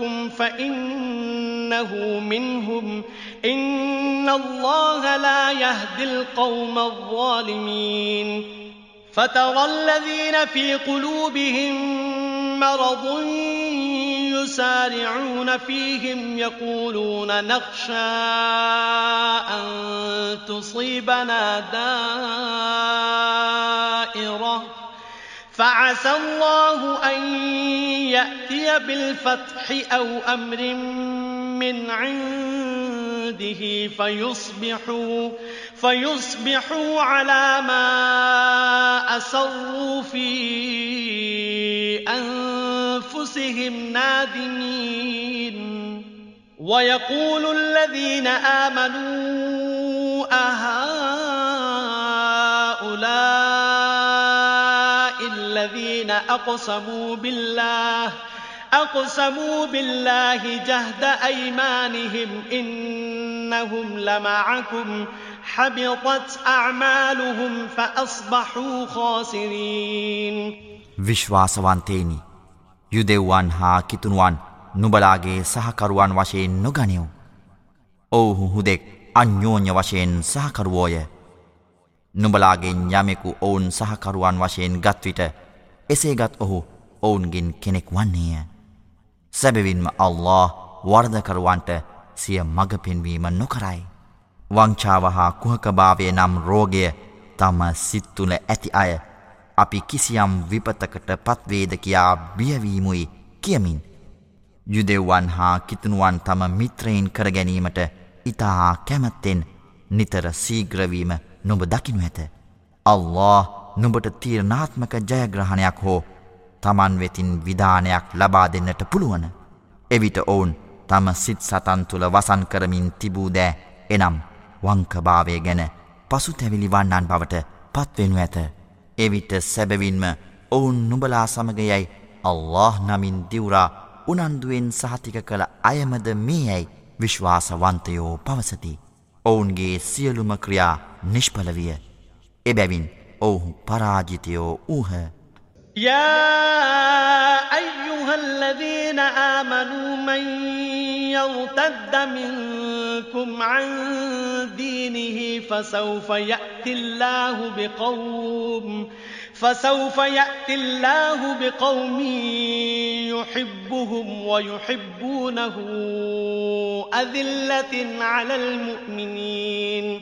منكم فإنه منهم. إن الله لا يهدي القوم الظالمين. فترى الذين في قلوبهم مرض يسارعون فيهم يقولون نخشى أن تصيبنا دائرة فعسى الله أن يأتي بالفتح أو أمر من عنده فيصبحوا فيصبحوا على ما أسروا في أنفسهم نادمين. ويقول الذين آمنوا أهؤلاء الذين أقسموا بالله أقسموا بالله جهد أيمانهم إنهم لمعكم حبطت أعمالهم فأصبحوا خاسرين විශ්වාසවන්තේනි යුදෙව්වන් හා කිතුනුවන් නුබලාගේ සහකරුවන් වශයෙන් නොගනිව්. ඔවුහු හුදෙක් අන්‍යෝන්‍ය වශයෙන් සහකරුවෝය. නුබලාගෙන් යමෙකු ඔවුන් සහකරුවන් වශයෙන් ගත්විට එසේගත් ඔහු ඔවුන්ගෙන් කෙනෙක් වන්නේය. සැබවින්ම අල්له වර්ධකරුවන්ට සිය මඟ පෙන්වීම නොකරයි. වංචාව හා කුහකභාවය නම් රෝගය තම සිත්තුල ඇති අය අපි කිසියම් විපතකට පත්වේද කියා බියවීමුයි කියමින්. යුදෙව්වන් හා කිතුනුවන් තම මිත්‍රයෙන් කරගැනීමට ඉතා කැමත්තෙන් නිතර සීග්‍රවීම නොබ දකිනු ඇත. අල්له නුඹට තීරනාත්මක ජයග්‍රහණයක් හෝ තමන් වෙතින් විධානයක් ලබා දෙන්නට පුළුවන. එවිට ඔවුන් තම සිත් සතන් තුළ වසන් කරමින් තිබූ දෑ එනම් වංකභාවය ගැන පසු තැවිලි වන්නන් බවට පත්වෙනු ඇත. එවිට සැබවින්ම ඔවුන් නුබලා සමගයයි අල්له නමින් දිවරා උනන්දුවෙන් සහතික කළ අයමද මේ යැයි විශ්වාසවන්තයෝ පවසති. ඔවුන්ගේ සියලුම ක්‍රියා නිෂ්පලවිය. එබැවින් ඔවුහු පරාජිතයෝ වූහ. يا أيها الذين آمنوا من يرتد منكم عن دينه فسوف يأتي الله بقوم فسوف يأتي الله بقوم يحبهم ويحبونه أذلة على المؤمنين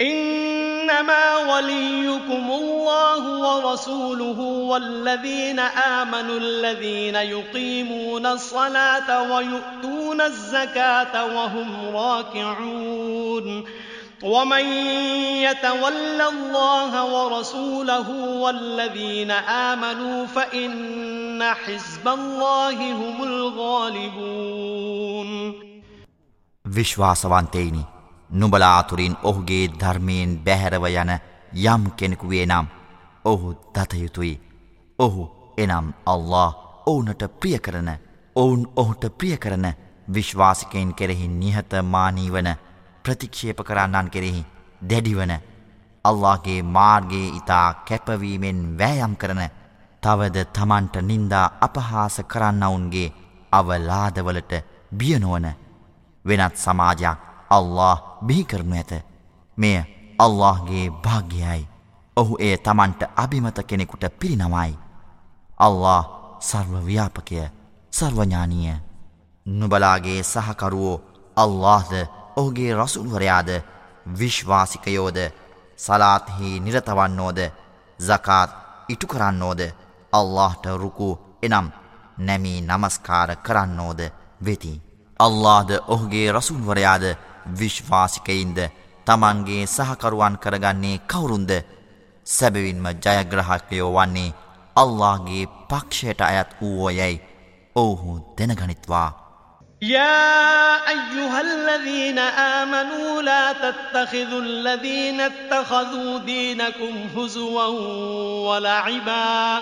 إنما وليكم الله ورسوله والذين آمنوا الذين يقيمون الصلاة ويؤتون الزكاة وهم راكعون ومن يتول الله ورسوله والذين آمنوا فإن حزب الله هم الغالبون විශ්වාසවන්තයිනි නුබලාතුරින් ඔහුගේ ධර්මයෙන් බැහැරව යන යම් කෙනෙකු වේ නම් ඔහු දතයුතුයි ඔහු එනම් අල්له ඔවුනට ප්‍රිය කරන ඔවුන් ඔහුට ප්‍රිය කරන විශ්වාසිකයෙන් කෙරෙහි නිහත මානී වන ප්‍රතික්ෂේප කරන්නන් කෙරෙහි දැඩිවන අල්لهගේ මාර්ගයේ ඉතා කැපවීමෙන් වෑයම් කරන තවද තමන්ට නින්දා අපහාස කරන්නවුන්ගේ අවලාදවලට බියනුවන වෙනත් සමාජයක් අල්له බිහිකරනු ඇත. මෙය අල්لهගේ භාග්‍යයයි. ඔහු ඒ තමන්ට අභිමත කෙනෙකුට පිරිනමයි. අල්له සර්වව්‍යාපකය සර්වඥානීය. නුබලාගේ සහකරුවෝ අල්لهද ඔහුගේ රසුල්වරයාද විශ්වාසිකයෝද සලාත්හි නිරතවන්නෝද සකාත් ඉටු කරන්නෝද අල්لهට රුකු එනම් නැමී නමස්කාර කරන්නෝද වෙති. අල්لهද ඔහුගේ රසුල්වරයාද විශ්වාසිකයින්ද තමන්ගේ සහකරුවන් කරගන්නේ කවුරුන්ද සැබවින්ම ජයග්‍රහකයෝ වන්නේ අල්لهගේ පක්ෂයට අයත් වූෝ යැයි ඔවුහු දෙනගනිත්වා. يا أيها الذين آمنوا لا تتخذوا الذين اتخذوا دينكم هزوا ولعباً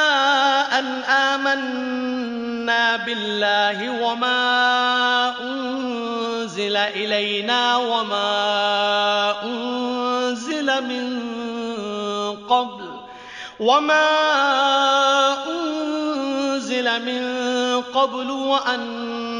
آمنا بالله وما أنزل إلينا وما أنزل من قبل وما أنزل من قبل وأن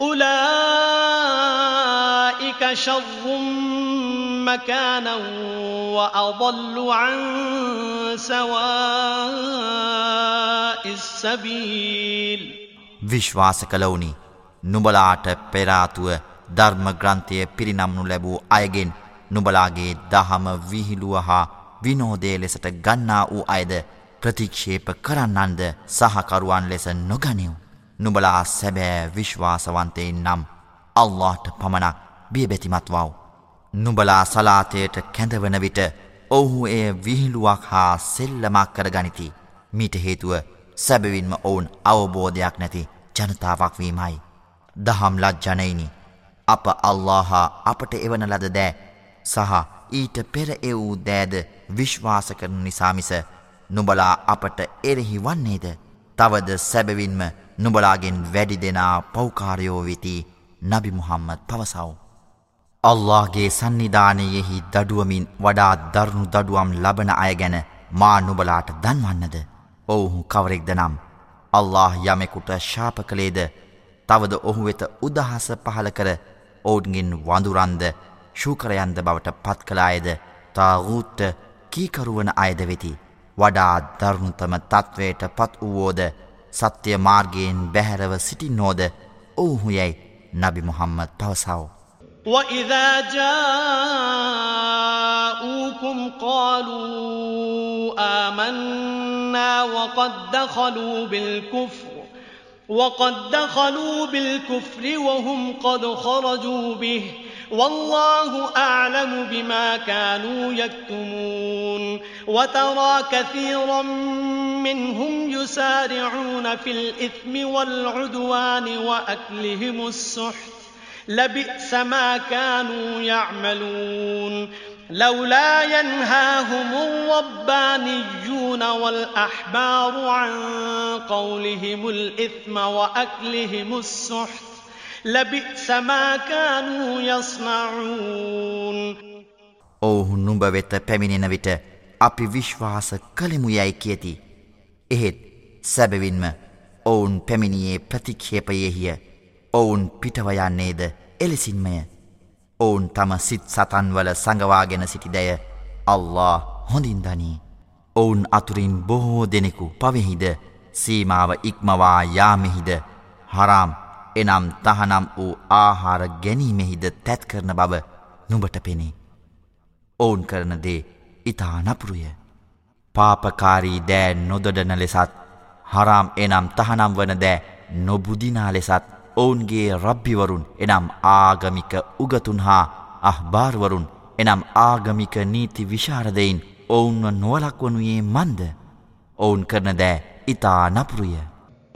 أولئك شر مكانا وأضل عن سواء السبيل විශ්වාස කළවුනි නුබලාට පෙරාතුව ධර්ම ග්‍රන්ථය පිරිනම්නු ලැබූ අයගෙන් නුබලාගේ දහම විහිළුව හා විනෝදය ලෙසට ගන්නා වූ අයද ප්‍රතික්ෂේප කරන්නන්ද සහකරුවන් ලෙස නොගනිව්. නුබලා සැබෑ විශ්වාසවන්තයෙන් නම් අල්لهට පමණක් බියබැතිමත්වව්. නුබලා සලාතයට කැඳවන විට ඔහු එය විහිළුවක් හා සෙල්ලමක් කරගනිති. මීට හේතුව සැබවින්ම ඔවුන් අවබෝධයක් නැති ජනතාවක් වීමයි. දහම් ලජ්ජනයිනි අප අල්لهහා අපට එවන ලද දෑ සහ ඊට පෙර එවූ දෑද විශ්වාස කරන නිසාමිස නුබලා අපට එරෙහි වන්නේද තවද සැබවින්ම නුබලාගෙන් වැඩි දෙනා පෞකාරයෝ වෙති නබි මුහම්මත් පවසව්. අල්لهගේ සන්නිධානයෙහි දඩුවමින් වඩා දරුණු දඩුවම් ලබන අය ගැන මා නුබලාට දන්වන්නද? ඔවුහු කවරෙක්ද නම්? අල්له යමෙකුට ශාප කළේද? තවද ඔහු වෙත උදහස පහල කර ඔවුන්ගෙන් වඳුරන්ද ශූකරයන්ද බවට පත් කලායද තාගූත්ට කීකරුවන අයද වෙති? වඩා දරුණුතම තත්ත්වයට පත් වුවෝද? සත්‍යය මාර්ගයෙන් බැහැරව සිටින්නෝද ඔවුහු යැයි නබි මුහම්මද පවසාව. وَإِذَا جَاءُوكُمْ قَالُوا آمَنَّا وَقَدْ دَخَلُوا بِالْكُفْرِ وقد دخلوا بالكفر وهم قد خرجوا به والله أعلم بما كانوا يكتمون وترى كثيرا منهم يسارعون في الإثم والعدوان وأكلهم السحت. لبئس ما كانوا يعملون. لولا ينهاهم الربانيون والأحبار عن قولهم الإثم وأكلهم السحت. لبئس ما كانوا يصنعون ඔව්හු නුඹ වෙත පැමිණෙන විට අපි විශ්වාස කළෙමු යයි කියති. එහෙත් සැබවින්ම ඔවුන් පැමිණියේ ප්‍රතික්ෂේපයෙහිය. ඔවුන් පිටව යන්නේද එලෙසින්මය. ඔවුන් තම සිත් සතන්වල සංගවාගෙන සිටිදැය අල්ලා හොඳින් දනී. ඔවුන් අතුරින් බොහෝ දෙනෙකු පවෙහිද සීමාව ඉක්මවා යාමෙහිද හරාම්. එනම් තහනම් වූ ආහාර ගැනීමෙහිද තැත් කරන බව නුඹට පෙනේ. ඔවුන් කරන දේ ඉතා නපුරුය. පාපකාරී දෑ නොදොඩන ලෙසත් හරාම් එනම් තහනම් වන දෑ නොබුදිනා ලෙසත් ඔවුන්ගේ රබ්බිවරුන් එනම් ආගමික උගතුන් හා අහ්බාර්වරුන් එනම් ආගමික නීති විශාරදයින් ඔවුන්ව නොවලක්වනුයේ මන්ද ඔවුන් කරන දෑ ඉතා නපුරුය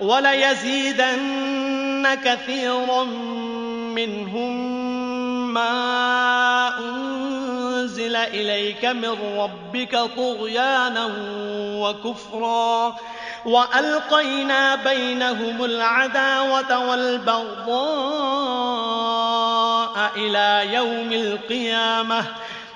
وليزيدن كثيرا منهم ما أنزل إليك من ربك طغيانا وكفرا وألقينا بينهم العداوة والبغضاء إلى يوم القيامة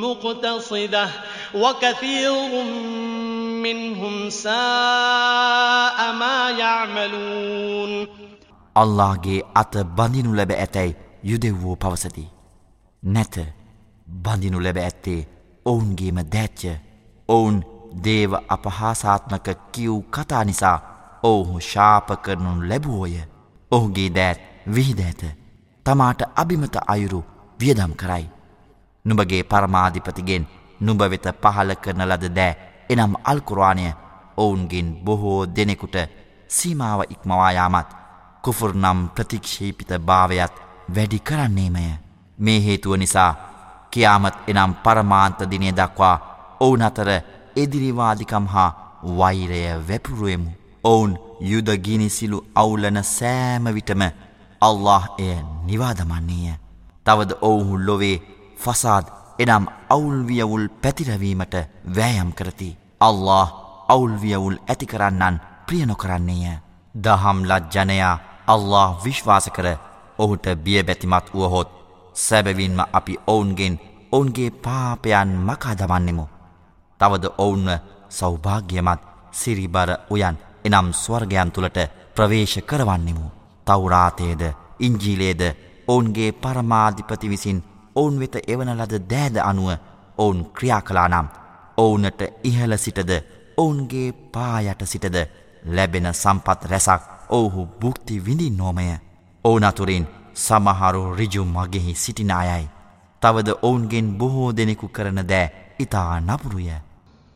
مقتصدة وكثير منهم ساء ما يعملون අල්ලාගේ අත බඳිනු ලැබ ඇතැයි යුදෙව්වෝ පවසති. නැත බඳිනු ලැබ ඇත්තේ ඔවුන්ගේම දැච්ච ඔවුන් දේව අපහාසාත්මක කිව් කතා නිසා ඔවුහු ශාප කරනු ලැබුවෝය ඔහුගේ දෑත් විහිද ඇත තමාට අභිමත අයුරු වියදම් කරයි. නුඹගේ පරමාධිපතිගෙන් නුඹ වෙත පහල කරන ලද දෑ එනම් අල්කුරවානය ඔවුන්ගෙන් බොහෝ දෙනෙකුට සීමාව ඉක්මවායාමත් කුෆුර් නම් ප්‍රතික්ෂේපිත භාවයත් වැඩි කරන්නේමය. මේ හේතුව නිසා කියාමත් එනම් පරමාන්ත දිනය දක්වා ඔවුන් අතර එදිරිවාදිකම් හා වෛරය වැපුරුවමු. ඔවුන් යුදගිනිසිලු අවුලන සෑම විටම අල්له එය නිවාදමන්නේය. තවද ඔවුහු ලොවේ ෆසාද් එනම් අවුල්වියවුල් පැතිරවීමට වෑයම් කරති. අල්له අවුල්වියවුල් ඇති කරන්නන් ප්‍රියනොකරන්නේය. දහම් ලජ්ජනයා අල්له විශ්වාස කර ඔහුට බියබැතිමත් වුවහොත් සැබවින්ම අපි ඔවුන්ගෙන් ඔවුන්ගේ පාපයන් මකාදමන්නෙමු. තවද ඔවුන්ව සෞභාග්‍යමත් සිරිබර උයන් එනම් ස්වර්ගයන් තුළට ප්‍රවේශ කරවන්නෙමු. තවරාතයේද ඉංජීලේද ඔවුන්ගේ පරමාධිපති විසින් ඔවුන් වෙත එවන ලද දෑද අනුව ඔවුන් ක්‍රියා කලා නම් ඔවුනට ඉහල සිටද ඔවුන්ගේ පායට සිටද ලැබෙන සම්පත් රැසක් ඔවුහු බුක්ති විඳි නෝමය ඕනතුරින් සමහරු රිජු මගෙහි සිටින අයයි. තවද ඔවුන්ගෙන් බොහෝ දෙනෙකු කරන දෑ ඉතා නපුරුය.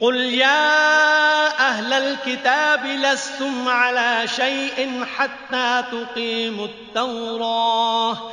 قل يا أهل الكتاب لستم على شيء حتى تقيموا التوراة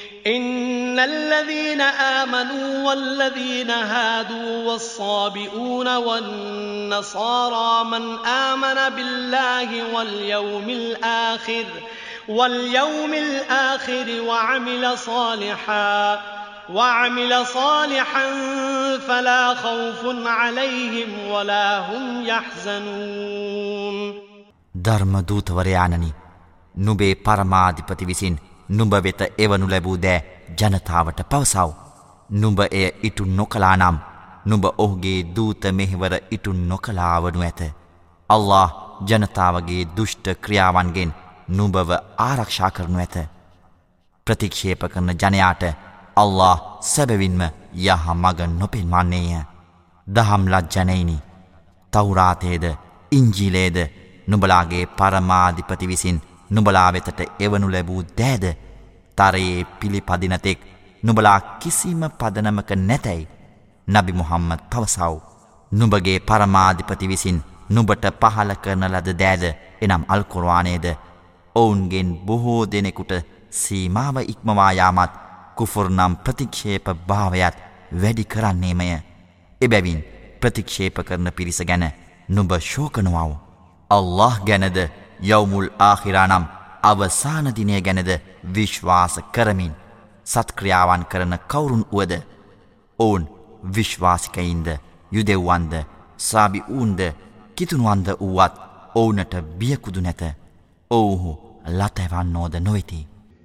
إن الذين آمنوا والذين هادوا والصابئون والنصارى من آمن بالله واليوم الآخر واليوم الآخر وعمل صالحا وعمل صالحا فلا خوف عليهم ولا هم يحزنون ධර්ම දූතවරයාණනි නුබේ පරමාධිපති විසින් නුඹ වෙත එවනු ලැබූ දෑ ජනතාවට පවසව්. නුඹ එය ඉටු නොකලානම් නුඹ ඔහුගේ දූත මෙහිවර ඉටු නොකලාවනු ඇත. අල්له ජනතාවගේ දුෂ්ට ක්‍රියාවන්ගෙන් නුඹව ආරක්ෂා කරනු ඇත. ප්‍රතික්ෂේප කරන ජනයාට අල්له සැබවින්ම යහ මග නොපෙන්වන්නේය. දහම් ලජ්ජනයිනි තවරාතේද ඉංජිලේද නුබලාගේ පරමාධිපති විසින් නුබලා වෙතට එවනු ලැබූ දෑද තරයේ පිළිපදිනතෙක් නුබලා කිසිම පදනමක නැතැයි නබි මුහම්මත් පවසව්. නුබගේ පරමාධිපති විසින් නුබට පහල කරන ලද දෑද එනම් අල්කොරවානේද ඔවුන්ගෙන් බොහෝ දෙනෙකුට සීමාව ඉක්මවායාමත් කුෆුර්නම් ප්‍රතික්ෂේප භාවයත් වැඩි කරන්නේමය. එබැවින් ප්‍රතික්ෂේප කරන පිරිස ගැන නුබ ශෝකනවව් අල්له ගැනද යවමුල් ආහිරානම් අවසානදිනය ගැනද විශ්වාස කරමින් සත්ක්‍රියාවන් කරන කවුරුන් වුවද ඔවුන් විශ්වාසිකයින්ද යුදෙව්වන්ද සාබි ඌන්ද කිතුනුවන්ද වුවත් ඔවුනට බියකුදු නැත ඔවුහු ලතැවන්නෝද නොවෙති.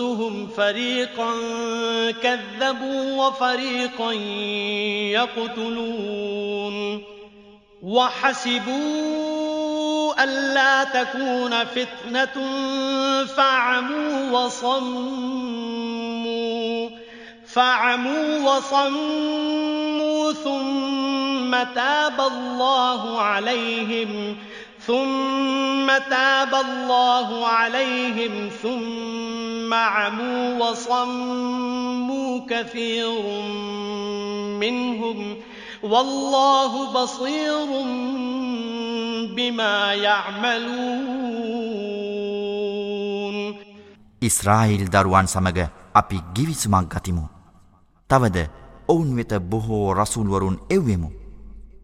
أنفسهم فريقا كذبوا وفريقا يقتلون وحسبوا ألا تكون فتنة فعموا وصموا فعموا وصموا ثم تاب الله عليهم ثم تاب الله عليهم ثم عموا وصموا كثير منهم والله بصير بما يعملون ඉස්රායිල් දරුවන් සමග අපි ගිවිසුමක් ගතිමු. තවද ඔවුන් වෙත බොහෝ රසුල්වරුන් එව්වෙමු.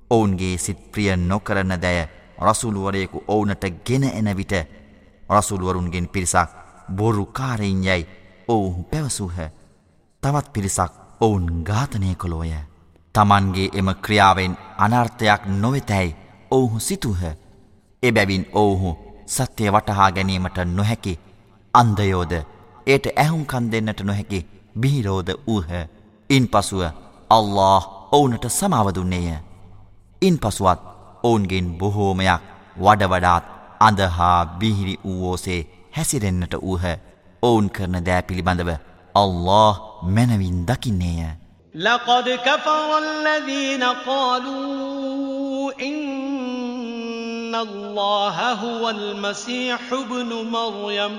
ඔවුන්ගේ සිත් ප්‍රිය නොකරන දැය රසුළුවරයෙකු ඔවුනට ගෙන එන විට රසුළුවරුන්ගෙන් පිරිසක් බොරු කාරයින් යැයි ඔවුහු පැවසූහ. තවත් පිරිසක් ඔවුන් ඝාතනය කොළෝය. තමන්ගේ එම ක්‍රියාවෙන් අනර්ථයක් නොවෙතැයි ඔවුහු සිතුහ. එබැවින් ඔවුහු සත්‍යය වටහා ගැනීමට නොහැකි අන්දයෝද ඒට ඇහුම්කන් දෙන්නට නොහැකි බිහිරෝධ වූහ. ඉන් පසුව අල්له ඔවුනට සමාවදුන්නේය. ඉන් පසුවත් ඔවුන්ගෙන් බොහෝමයක් වඩවඩාත් අඳහා බිහිරි වූෝසේ හැසිරෙන්න්නට වූහ. ඔවුන් කරන දෑ පිළිබඳව අල්له මැනවින් දකින්නේය. لقد كفر الذين قالوا إن الله هو المسيح ابن مريم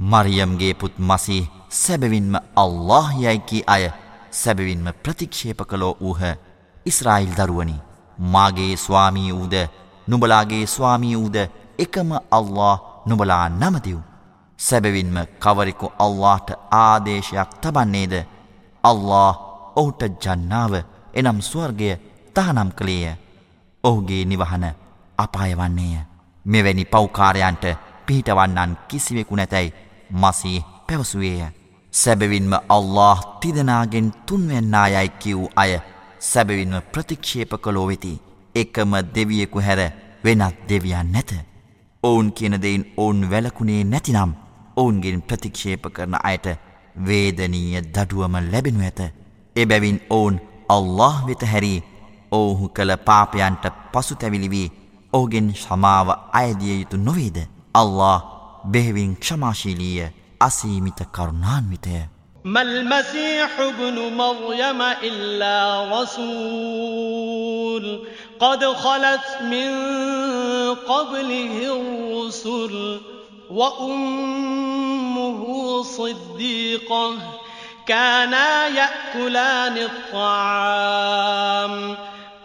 මරියම්ගේ පුත් මසී සැබවින්ම අල්له යැයිකි අය සැබවින්ම ප්‍රතික්ෂේප කළෝ වූහ ඉස්රායිල් දරුවනි. මාගේ ස්වාමී වූද නුබලාගේ ස්වාමී වූද එකම අල්له නුබලා නමතිව් සැබවින්ම කවරෙකු අල්لهට ආදේශයක් තබන්නේද? අල්له ඔහුට ජන්නාව එනම් ස්වර්ගය තහනම් කළේය. ඔහුගේ නිවහන අපායවන්නේය මෙවැනි පෞකාරයන්ට පිහිටවන්නන් කිසිවෙකු නැතැයි මසී පැවසුවේය. සැබවින්ම අල්له තිදනාගෙන් තුන්වැන්නායයි කිව් අය සැබවින්ම ප්‍රතික්ෂේප කළෝ වෙති. එකම දෙවියෙකු හැර වෙනත් දෙවියන් නැත. ඔවුන් කියනදයින් ඔවුන් වැලකුණේ නැතිනම් ඔවුන්ගෙන් ප්‍රතික්ෂේප කරන අයට වේදනීය දඩුවම ලැබෙනු ඇත. එබැවින් ඔවුන් අල්له වෙත හැරී ඔවුහු කළ පාපයන්ට පසු තැවිලිවී ඕගෙන් ශමාව අයදිය යුතු නොවේද. අල්له බෙහෙවින් ක්ෂමාශීලීය අසීමිත කරුණාන්විතය. ما المسيح ابن مريم إلا رسول قد خلت من قبله الرسل وأمه صديقة كانا يأكلان الطعام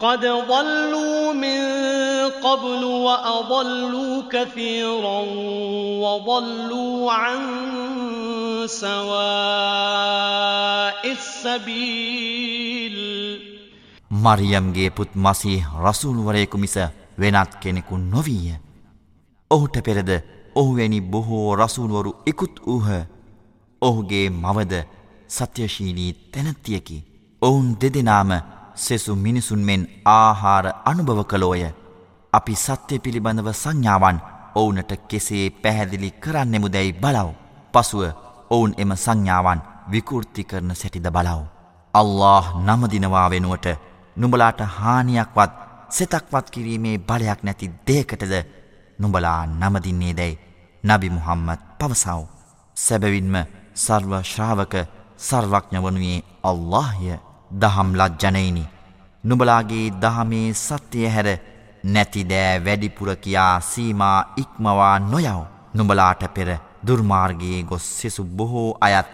قد ضلوا من قبل وأضلوا كثيرا وضلوا عن سواء السبيل මරියම්ගේ පුත් මසී රසූල්වරයෙකු මිස වෙනත් කෙනෙකු නොවීය. ඔහුට පෙරද ඔහුවැනි බොහෝ රසූල්වරු ඉකුත් වූහ. ඔහුගේ මවද සත්‍යශීලී තැනැත්තියකි. ඔවුන් දෙදෙනාම සෙසු මිනිසුන් මෙන් ආහාර අනුභව කළෝය අපි සත්‍ය පිළිබඳව සංඥාවන් ඔවුනට කෙසේ පැහැදිලි කරන්නෙමු දැයි බලව් පසුව ඔවුන් එම සංඥාවන් විකෘති කරන සැටිද බලව්. අල්له නමදිනවා වෙනුවට නුඹලාට හානියක්වත් සෙතක්වත් කිරීමේ බලයක් නැති දේකටද නුඹලා නමදින්නේ දැයි නබි මුහම්මත් පවසව්. සැබවින්ම සර්ව ශ්‍රාවක සර්වඥ වනුයේ අල්لهය. දහම් ලජ්ජනයිනි. නුබලාගේ දහමේ සත්‍යය හැර නැතිදෑ වැඩිපුර කියා සීමා ඉක්මවා නොයව්. නුඹලාට පෙර දුර්මාර්ගයේ ගොස් සෙසු බොහෝ අයත්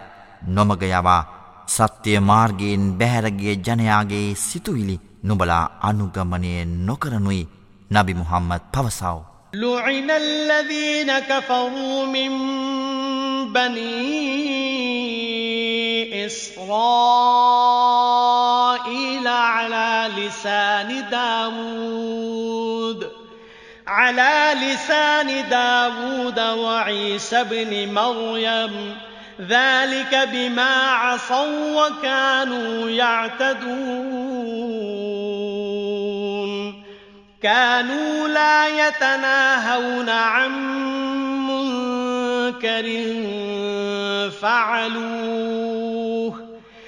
නොමගයවා සත්‍යය මාර්ගයෙන් බැහැරගේ ජනයාගේ සිතුවිලි නුබලා අනුගමනය නොකරනුයි නබි මුහම්මත් පවසව. لعن الذين كفروا من بني إسرائيل على لسان داود. على لسان داود وعيسى بن مريم. ذلك بما عصوا وكانوا يعتدون. كانوا لا يتناهون عن منكر فعلوه.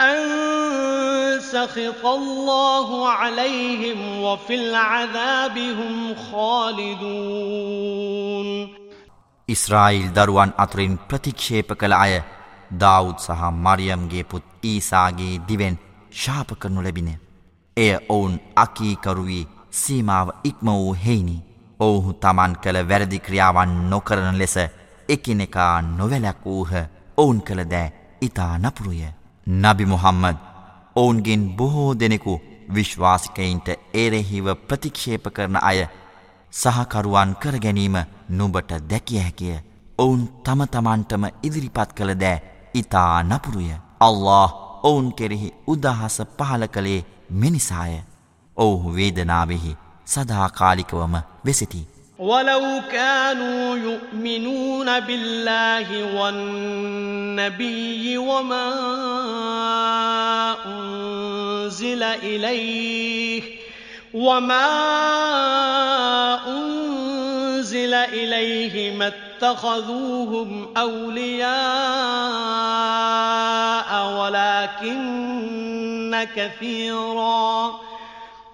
أن سخط الله عليهم وفي العذاب هم خالدون ඉස්රායිල් දරුවන් අතුරින් ප්‍රතික්ෂේප කළ අය දාවුද් සහ මරියම්ගේ පුත් ඊසාගේ දිවෙන් ශාප කරනු ලැබින. එය ඔවුන් අකීකරුවී සීමාව ඉක්ම වූ හෙයිනි. ඔවුහු තමන් කළ වැරදි ක්‍රියාවන් නොකරන ලෙස එකිනෙකා නොවැලැක් වූහ ඔවුන් කළ දෑ ඉතා නපුරුය. නබි මුහම්මද ඔවුන්ගෙන් බොහෝ දෙනෙකු විශ්වාසිකයින්ට එරෙහිව ප්‍රතික්ෂේප කරන අය සහකරුවන් කර ගැනීම නුබට දැකිය හැකිය. ඔවුන් තම තමන්ටම ඉදිරිපත් කළ දෑ ඉතා නපුරුය. අල්له ඔවුන් කෙරෙහි උදහස පහල කළේ මිනිසාය. ඔවුහු වේදනාවෙහි සදාකාලිකවම වෙසිති. ولو كانوا يؤمنون بالله والنبي وما أنزل إليه وما أنزل إليه ما اتخذوهم أولياء ولكن كثيرا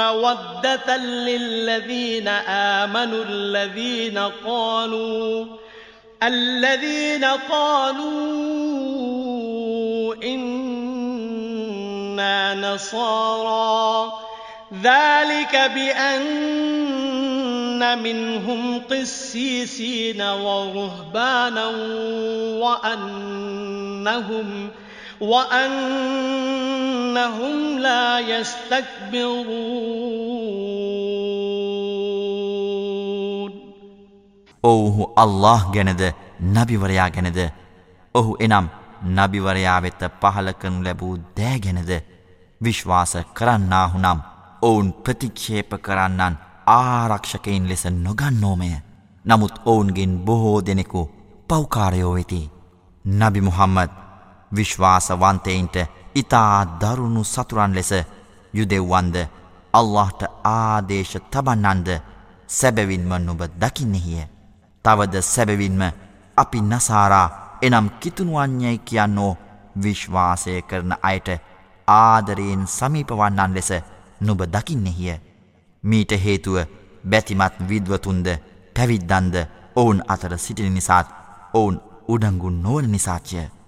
مودة للذين آمنوا الذين قالوا الذين قالوا إنا نصارى. ذلك بأن منهم قسيسين ورهبانا وأنهم وأنهم لا يستكبرون. ඔවුහු අල්له ගැනද නබිවරයා ගැනද ඔහු එනම් නබිවරයා වෙත පහල කරනු ලැබූ දෑ ගැනද විශ්වාස කරන්නාහුනම් ඔවුන් ප්‍රතික්ෂේප කරන්නන් ආරක්ෂකයින් ලෙස නොගන්නෝමය. නමුත් ඔවුන්ගෙන් බොහෝ දෙනෙකු පෞකාරයෝ වෙති. නබි මුහම්මත් විශ්වාසවන්තයින්ට ඉතා දරුණු සතුරන් ලෙස යුදෙව්වන්ද අල්لهට ආදේශ තබන්නන්ද සැබවින්ම නුබ දකින්නෙහිය. තවද සැබවින්ම අපි නසාරා එනම් කිතුනුවන්යයි කියන්නෝ විශ්වාසය කරන අයට ආදරයෙන් සමීපවන්නන් ලෙස නුබ දකින්නෙහිය. මීට හේතුව බැතිමත් විද්වතුන්ද පැවිද්දන්ද ඔවුන් අතර සිටින නිසාත් ඔවුන් උඩංගු නොවන නිසාච්චය.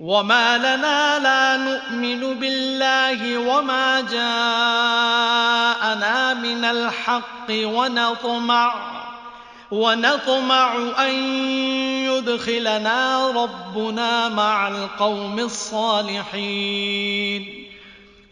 وما لنا لا نؤمن بالله وما جاءنا من الحق ونطمع ونطمع أن يدخلنا ربنا مع القوم الصالحين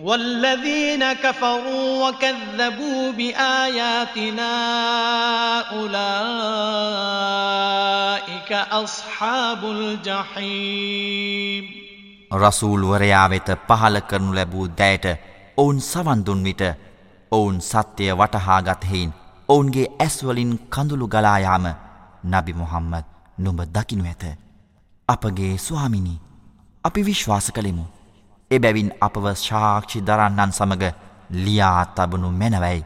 والذين كفروا وكذبوا بآياتنا أولئك أصحاب الجحيم රසූල් වරයා වෙත පහල කරනු ලැබූ දෑයට ඔවුන් සවන්දුන් විට ඔවුන් සත්‍යය වටහාගත් හෙයින් ඔවුන්ගේ ඇස්වලින් කඳුළු ගලායාම නබි මොහම්මද නුඹ දකිනු ඇත. අපගේ ස්වාමිනි අපි විශ්වාස කළෙමු. එබැවින් අපව ශාක්ෂි දරන්නන් සමඟ ලියා තබනු මැනවැයි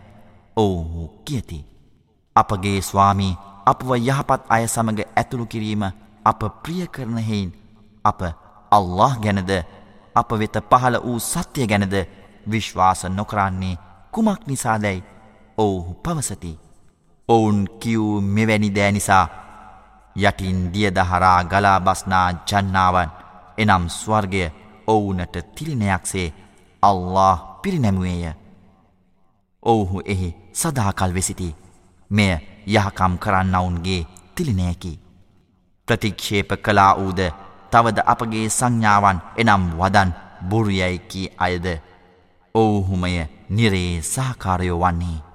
ඔවුහු කියති. අපගේ ස්වාමී අපව යහපත් අය සමඟ ඇතුළු කිරීම අප ප්‍රිය කරන හෙයින් අප අල්له ගැනද අප වෙත පහළ වූ සත්‍යය ගැනද විශ්වාස නොකරන්නේ කුමක් නිසාදැයි ඔවුහු පවසති. ඔවුන් කිව් මෙවැනි දෑ නිසා යටින් දියදහරා ගලා බස්නා ජන්නාවන් එනම් ස්වර්ගය ඔවුනට තිලිනයක්සේ අල්له පිරිනැමුවේය. ඔවුහු එහි සදාකල් වෙසිති මෙය යහකම් කරන්නවුන්ගේ තිලිනයකි. ප්‍රතික්ෂේප කලා වූද තවද අපගේ සංඥාවන් එනම් වදන් බුරුයයිකි අයද ඔවුහුමය නිරේ සහකාරයෝ වන්නේ.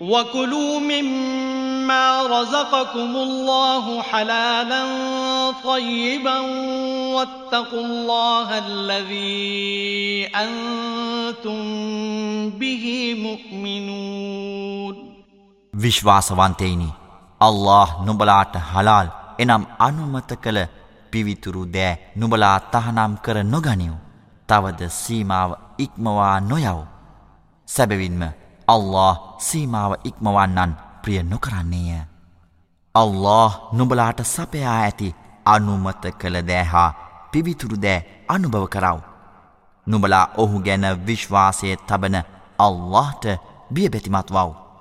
وَكُلُوا مِمَّا رَزَقَكُمُ اللَّهُ حَلَالًا طَيِّبًا وَاتَّقُوا اللَّهَ الَّذِي أَنْتُمْ بِهِ مُؤْمِنُونَ විශ්වාසවන්තයනි අල්له නුබලාට හලාල් එනම් අනුමත කළ පිවිතුරු දෑ නුබලා තහනම් කර නොගනිව්. තවද සීමාව ඉක්මවා නොයව්. සැබවින්ම අල්له සීමාව ඉක්මවන්නන් ප්‍රිය නොකරන්නේය. අල්له නුබලාට සපයා ඇති අනුමත කළ දෑ හා පිවිතුරු දෑ අනුභව කරව. නුබලා ඔහු ගැන විශ්වාසය තබන අල්لهට බියබැතිමත්වව්.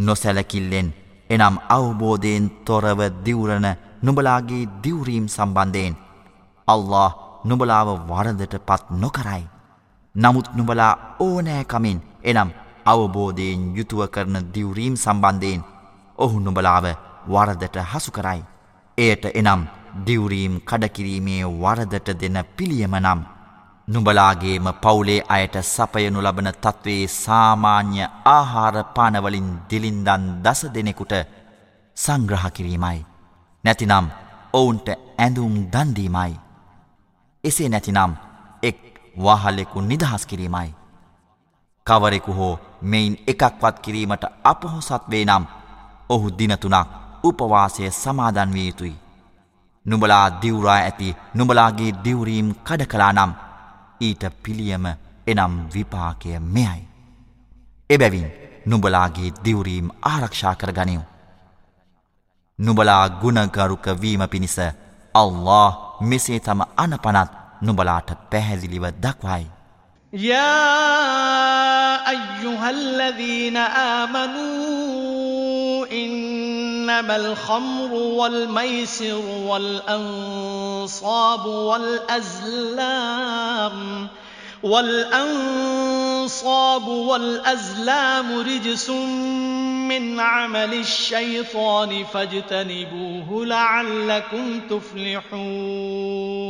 නොසැලකිල්ලෙන් එනම් අවබෝධයෙන් තොරව දිවුරණ නුබලාගේ දිවරීම් සම්බන්ධයෙන් අල්له නුබලාව වරදට පත් නොකරයි. නමුත් නුබලා ඕනෑකමින් එනම් අවබෝධයෙන් යුතුව කරන දිවරීම් සම්බන්ධයෙන් ඔහු නුබලාව වරදට හසු කරයි. එයට එනම් දිවරීම් කඩකිරීමේ වරදට දෙන පිළියම නම් නුබලාගේම පවුලේ අයට සපයනු ලබන තත්ත්වයේ සාමාන්‍ය ආහාර පානවලින් දිලින්දන් දස දෙනෙකුට සංග්‍රහ කිරීමයි. නැතිනම් ඔවුන්ට ඇඳුම් දන්දීමයි. එසේ නැතිනම් එක් වහලෙකු නිදහස් කිරීමයි. කවරෙකු හෝ මෙයින් එකක්වත් කිරීමට අපහොසත් වේ නම් ඔහු දිනතුනක් උපවාසය සමාදන් විය යුතුයි. නුබලා දිවුරා ඇති නුබලාගේ දිවරීම් කඩ කලා නම් ඊට පිළියම එනම් විපාකය මෙයයි. එබැවින් නුබලාගේ දිවරීම් ආරක්ෂා කර ගනිව්. නුබලා ගුණගරුක වීම පිණිස අල්له මෙසේ තම අනපනත් නුබලාට පැහැදිලිව දක්වයි. يا أيها الذين آمنوا إنما الخمر والميسر والأنفر والأنصاب والأزلام والأنصاب والأزلام رجس من عمل الشيطان فاجتنبوه لعلكم تفلحون.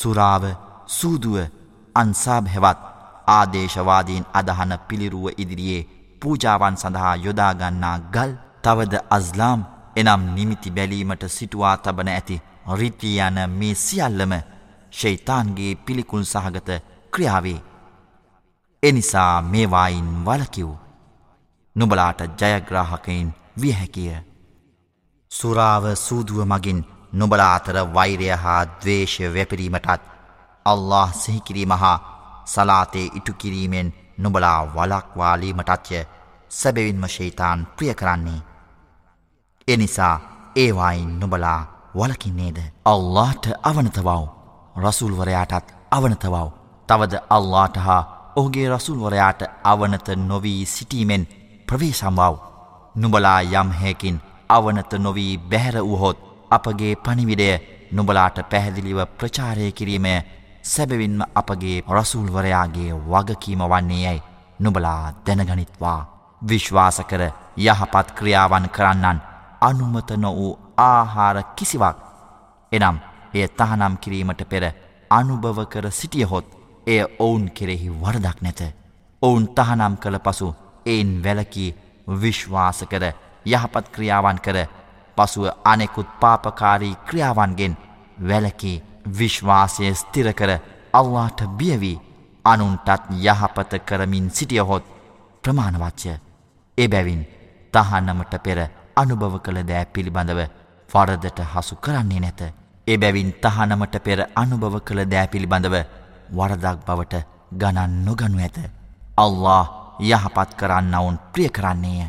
සුරාව සූදුව අන්සාබ් හෙවත් ආදේශවාදීන් අදහන පිළිරුව ඉදිරියේ පූජාවන් සඳහා යොදාගන්නා ගල් තවද අස්ලාම් එනම් නිමිති බැලීමට සිටුවා තබන ඇති රිතිය යන මේ සියල්ලම ශෛතාන්ගේ පිළිකුල් සහගත ක්‍රියාවේ. එනිසා මේවායින් වලකිව්. නුබලාට ජයග්‍රාහකයින් වියහැකිය. සුරාව සූදුව මගින් නොබලා අතර වෛරය හා දවේශය වැපරීමටත් අල්له සිහිකිරීම හා සලාතේ ඉටුකිරීමෙන් නොබලා වලක්වාලීමටත්ය සැබවින්ම ශෛතාන් ප්‍රිය කරන්නේ. එනිසා ඒවායින් නොබලා වලකින්නේද. අල්ලාට අවනතවව් රසුල්වරයාටත් අවනතවව්. තවද අල්ලාට හා ඔහුගේ රසුල්වරයාට අවනත නොවී සිටීමෙන් ප්‍රවේශම්වව්. නුබලා යම්හැකින් අවනත නොවී බැහැර වූහොත් අපගේ පනිවිඩය නුබලාට පැහැදිලිව ප්‍රචාරය කිරීමය සැබවින්ම අපගේ රසුල්වරයාගේ වගකීම වන්නේ යැයි නුබලා දැනගනිත්වා. විශ්වාස කර යහපත් ක්‍රියාවන් කරන්නන් අනුමත නො වූ ආහාර කිසිවක්. එනම් එය තහනම් කිරීමට පෙර අනුභව කර සිටියහොත් එය ඔවුන් කෙරෙහි වරදක් නැත. ඔවුන් තහනම් කළ පසු එයින් වැලකී විශ්වාස කර යහපත් ක්‍රියාවන් කර පසුව අනෙකුත් පාපකාරී ක්‍රියාවන්ගෙන් වැලකී විශ්වාසය ස්තිරකර අල්ලාට බියවී අනුන්ටත් යහපත කරමින් සිටියහොත් ප්‍රමාණවච්චය එබැවින් තහන්නමට පෙර අනුභව කළ දෑ පිළිබඳව වරදට හසු කරන්නේ නැත. එබැවින් තහනමට පෙර අනුභව කළ දෑ පිළිබඳව වරදක් බවට ගණන් නොගනු ඇත. අල්له යහපත් කරන්න ඔවුන් ප්‍රිය කරන්නේය.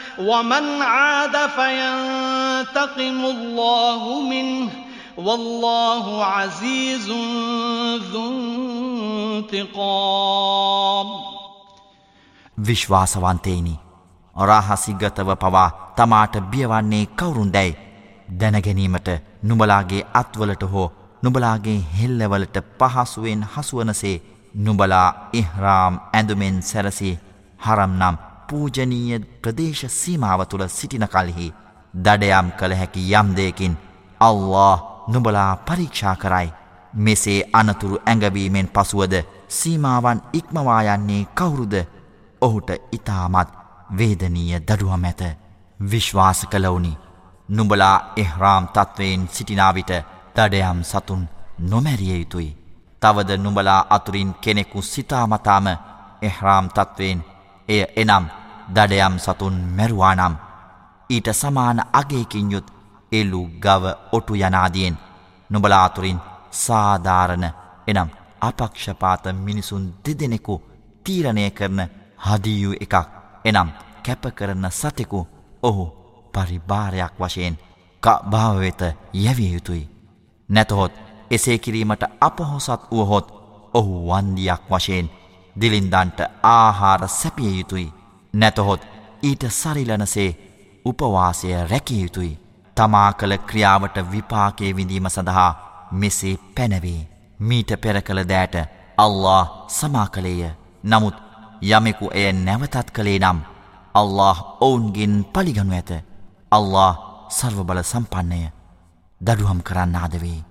ومن عاد فينتقم الله منه والله عزيز ذو انتقام විශ්වාසවන්තේනි රාහසිගතව පවා තමාට බියවන්නේ කවුරුන් දැයි දැනගැනීමට නුබලාගේ අත්වලට හෝ නුබලාගේ හෙල්ලවලට පහසුවෙන් හසුවනසේ නුබලා ඉහ්රාම් ඇඳුමෙන් සැරසි හරම් නම් පූජනීය ප්‍රදේශ සීමාව තුළ සිටින කල්හි දඩයම් කළ හැකි යම් දෙයකින් අල්له නුබලා පරීක්ෂා කරයි. මෙසේ අනතුරු ඇඟවීමෙන් පසුවද සීමාවන් ඉක්මවායන්නේ කවුරුද? ඔහුට ඉතාමත් වේදනීය දඩුවම් ඇත. විශ්වාස කළවුනි. නුඹලා එහ්රාම් තත්ත්වයෙන් සිටිනාවිට දඩයම් සතුන් නොමැරිය යුතුයි. තවද නුඹලා අතුරින් කෙනෙකු සිතාමතාම එහ්රාම් තත්ත්වයෙන් එය එනම් දඩයම් සතුන් මැරුවානම් ඊට සමාන අගේකින් යුත් එල්ලු ගව ඔටු යනාදියෙන් නුබලා අතුරින් සාධාරණ එනම් අපක්ෂපාත මිනිසුන් දෙදෙනෙකු තීරණය කරන හදියු එකක් එනම් කැපකරන සතෙකු ඔහු පරිභාරයක් වශයෙන් භාවවෙත යැවිය යුතුයි. නැතහොත් එසේ කිරීමට අපහොසත් වුවහොත් ඔහු වන්දියක් වශයෙන් දිලින්දන්ට ආහාර සැපිය යුතුයි. නැතහොත් ඊට සරිලනසේ උපවාසය රැකිය යුතුයි. තමා කළ ක්‍රියාවට විපාකේ විඳීම සඳහා මෙසේ පැනවේ. මීට පෙර කළ දෑට අල්له සමාකළේය. නමුත් යමෙකු එය නැවතත් කළේ නම් අල්له ඔවුන්ගෙන් පලිගනු ඇත. අල්له සර්වබල සම්පන්නය දඩුවම් කරන්න අදවේ.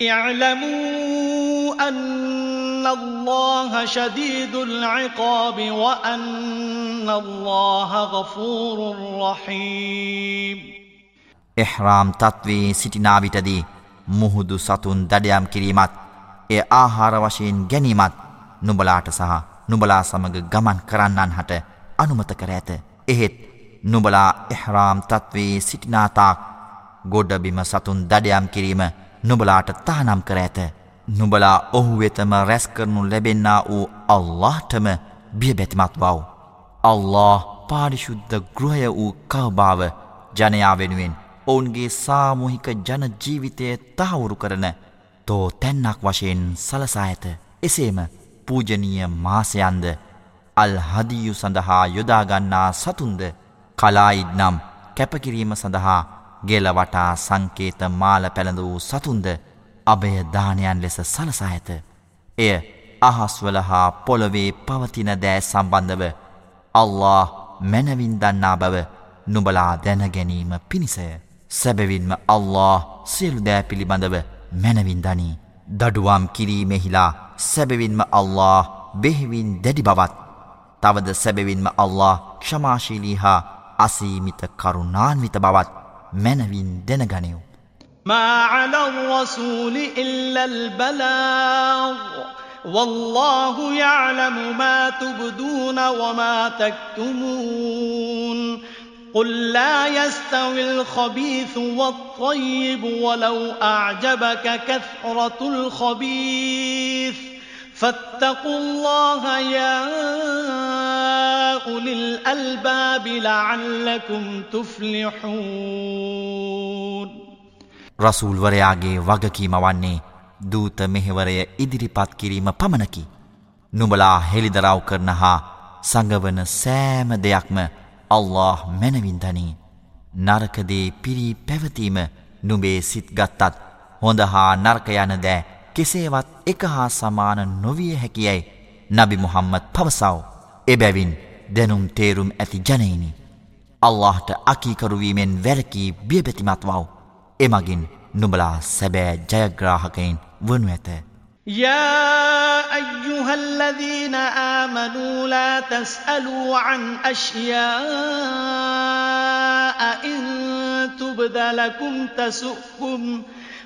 اعلموا أن الله شديد العقاب وأن الله غفور رحيم إحرام تطوي සිටිනා විටදී මුහුදු සතුන් දඩයම් කිරීමත් එය ආහාර වශයෙන් ගැනීමත් නුබලාට සහ නුබලා සමඟ ගමන් කරන්නන් හට අනුමත කර ඇත. එහෙත් නුබලා එහරාම් තත්වේ සිටිනාතාක් ගොඩබිම සතුන් දඩයම් කිරීම නුබලාට තානම් කර ඇත. නුබලා ඔහු වෙතම රැස් කරනු ලැබෙන්නා වූ අල්لهටම බියබැතිමත්වව් අල්له පාරිශුද්ධ ගෘහය වූ කවභාව ජනයා වෙනුවෙන් ඔවුන්ගේ සාමුහික ජනජීවිතය තහවුරු කරන තෝ තැන්නක් වශයෙන් සලසා ඇත. එසේම පූජනීය මාසයන්ද අල් හදියු සඳහා යොදාගන්නා සතුන්ද කලායිඩ්නම් කැපකිරීම සඳහා ගෙලවටා සංකේත මාල පැළඳ වූ සතුන්ද අභයධානයන් ලෙස සලසා ඇත. එය අහස්වල හා පොළොවේ පවතින දෑ සම්බන්ධව අල්له මැනවින් දන්නා බව නුබලා දැනගැනීම පිණිසය. සැබවින්ම අල්له සියලුදෑ පිළිබඳව මැනවින්දනී. දඩුවම් කිරීමෙහිලා සැබවින්ම අල්له බෙහිවින් දැඩි බවත්. තවද සැබවින්ම අල්له ක්ෂමාශීලී හා අසීමිත කරුණාන්විත බවත්. මැනවින් දෙනගනයව්. ما على الرسول إلا البلاغ والله يعلم ما تبدون وما تكتمون قل لا يستوي الخبيث والطيب ولو أعجبك كثرة الخبيث فاتقوا الله يا أولي الألباب لعلكم تفلحون රසූල් වරයාගේ වගකීම වන්නේ දූත මෙහෙවරය ඉදිරිපත් කිරීම පමණකි. නුඹලා හෙළිදරව් කරන හා සංගවන සෑම දෙයක්ම අල්له මැනවින් දනී. නරකදේ පිරී පැවතීම නුඹේ සිත් ගත්තත් හොඳ හා නර්කයන දෑ කෙසේවත් එක හා සමාන නොවිය හැකියයි නබි මුහම්මත් පවසව. එබැවින් දැනුම් තේරුම් ඇති ජනයිනි. අල්لهට අකීකරුවීමෙන් වැරකී බියපැතිමත් වව්. එමගින් නුඹලා සැබෑ ජයග්‍රාහකයින් වනු ඇත. يا ايها الذين امنوا لا تسالوا عن اشياء ان تبد لكم تسؤكم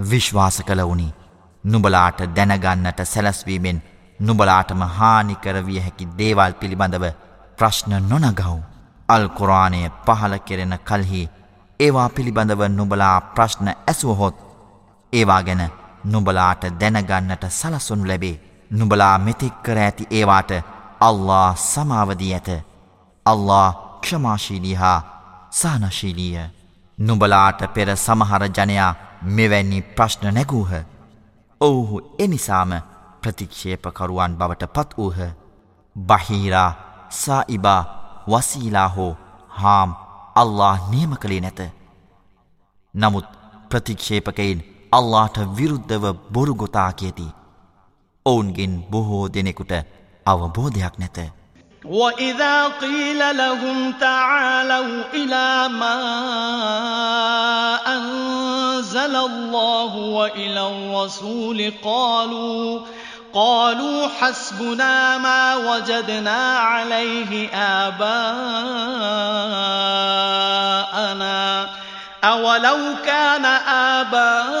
විශ්වාස කළවුනි. නුබලාට දැනගන්නට සැලස්වීමෙන් නුබලාටම හානිකරවිය හැකි දේවල් පිළිබඳව ප්‍රශ්න නොනගව් අල්කුරාණය පහල කෙරෙන කල්හි ඒවා පිළිබඳව නුබලා ප්‍රශ්න ඇසුවහොත් ඒවා ගැන නුබලාට දැනගන්නට සලසුන් ලැබේ. නුබලා මෙතික් කර ඇති ඒවාට අල්له සමාවදී ඇත. අල්له ක්ෂමාශීලී හා සානශීලීය. නුබලාට පෙර සමහර ජනයා මෙවැනි ප්‍රශ්න නැගූහ. ඔවුහු එනිසාම ප්‍රතික්ෂේපකරුවන් බවට පත් වූහ. බහිරා සායිබා වසීලා හෝ හාම් අල්له නියම කළේ නැත. නමුත් ප්‍රතික්ෂේපකයින් අල්ලාට විරුද්ධව බොරුගොතා කියති. ඔවුන්ගෙන් බොහෝ දෙනෙකුට අවබෝධයක් නැත. وإذا قيل لهم تعالوا إلى ما أنزل الله وإلى الرسول قالوا قالوا حسبنا ما وجدنا عليه آباءنا أولو كان آباؤهم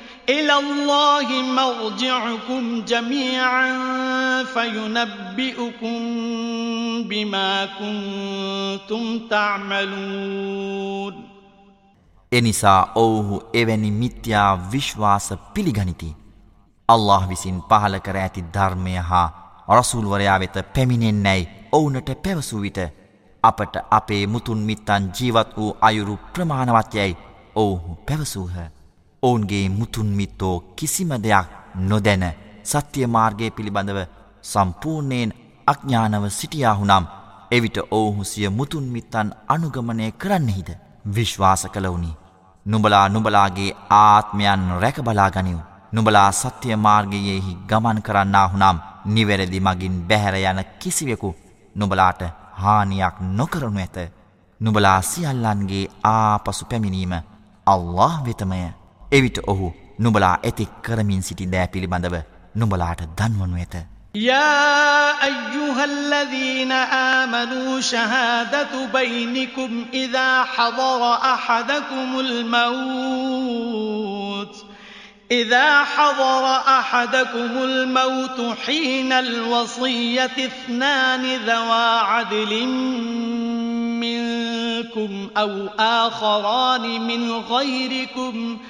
إلى الله مرجعكم جميعا فينبئكم بما كنتم تعملون එනිසා ඔවුහු එවැනි මිත්‍යා විශ්වාස පිළිගනිති. අල්له විසින් පහල කර ඇති ධර්මය හා රසුල්වරයා වෙත පැමිණෙන්නැයි ඔවුනට පැවසූ විට අපට අපේ මුතුන් මිත්තන් ජීවත් වූ අයුරු ප්‍රමාණවත්යැයි ඔවුහු පැවසූහ. ඔවුන්ගේ මුතුන් මිත්තෝ කිසිම දෙයක් නොදැන සත්‍යය මාර්ගය පිළිබඳව සම්පූර්ණයෙන් අඥ්ඥානව සිටියාහුනම් එවිට ඔවුහු සිය මුතුන් මිත්තන් අනුගමනය කරන්නෙහිද. විශ්වාස කළවුනි. නුඹලා නුඹලාගේ ආත්මයන් රැකබලාගනිව්. නුඹලා සත්‍යය මාර්ගයෙහි ගමන් කරන්නාහුනම් නිවැරදි මගින් බැහැර යන කිසිවෙකු නුඹලාට හානියක් නොකරනු ඇත. නුබලා සියල්ලන්ගේ ආපසු පැමිණීම අල්له වෙතමය. එවිට ඔහු නුබලා ඇති කරමින් සිටි දෑ පිළිබඳව නුබලාට දන්වනු ඇත. يا أيها الذين آمنوا شهادة بينكم إذا حضر أحدكم الموت إذا حضر أحدكم الموت حين الوصية اثنان ذوى عدل منكم أو آخران من غيركم ۖ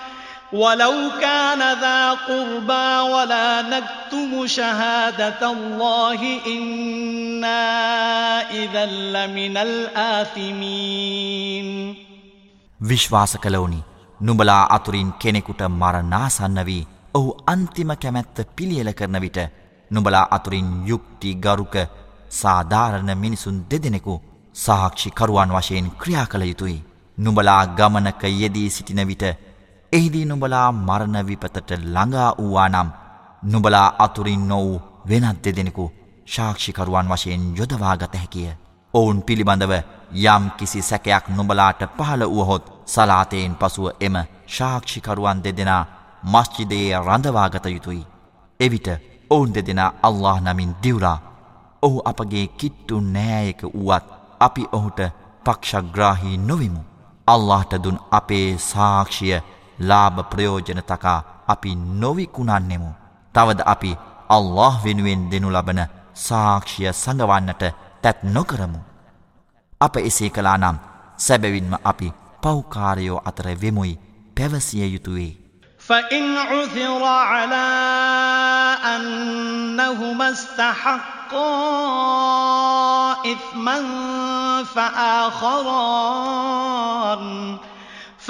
ولو كان ذا قربى ولا نكتم شهادة الله إنا إذا لمن الآثمين විශ්වාස කළවුනි නුඹලා අතුරින් කෙනෙකුට මරණාසන්න වී ඔහු අන්තිම කැමැත්ත පිළියල කරන විට නුඹලා අතුරින් යුක්ති ගරුක සාධාරණ මිනිසුන් දෙදෙනෙකු සාක්ෂිකරුවන් වශයෙන් ක්‍රියා කළ යුතුයි. නුඹලා ගමනක යෙදී සිටින විට එහිදී නුබලා මරණ විපතට ළඟා වූවානම් නුබලා අතුරින් නොවූ වෙනත් දෙදෙනෙකු ශාක්ෂිකරුවන් වශයෙන් යොදවාගත හැකිය. ඔවුන් පිළිබඳව යම් කිසි සැකයක් නුබලාට පහළ වුවහොත් සලාතයෙන් පසුව එම ශාක්ෂිකරුවන් දෙදෙනා මස්්චිදයේ රඳවාගත යුතුයි. එවිට ඔවුන් දෙදෙනා අල්له නමින් දිවරා ඔහු අපගේ කිට්ටු නෑයක වුවත් අපි ඔහුට පක්ෂග්‍රාහි නොවිමු. අල්لهට දුන් අපේ සාක්ෂිය ලාභ ප්‍රයෝජන තකා අපි නොවිකුණන්නෙමු. තවද අපි අල්له වෙනුවෙන් දෙනු ලබන සාක්ෂිය සඟවන්නට තැත් නොකරමු. අප එසේ කලා නම් සැබැවින්ම අපි පෞකාරයෝ අතර වෙමුයි පැවසිය යුතුවේ. فإن عثر على أنهما استحقا إثما فآخران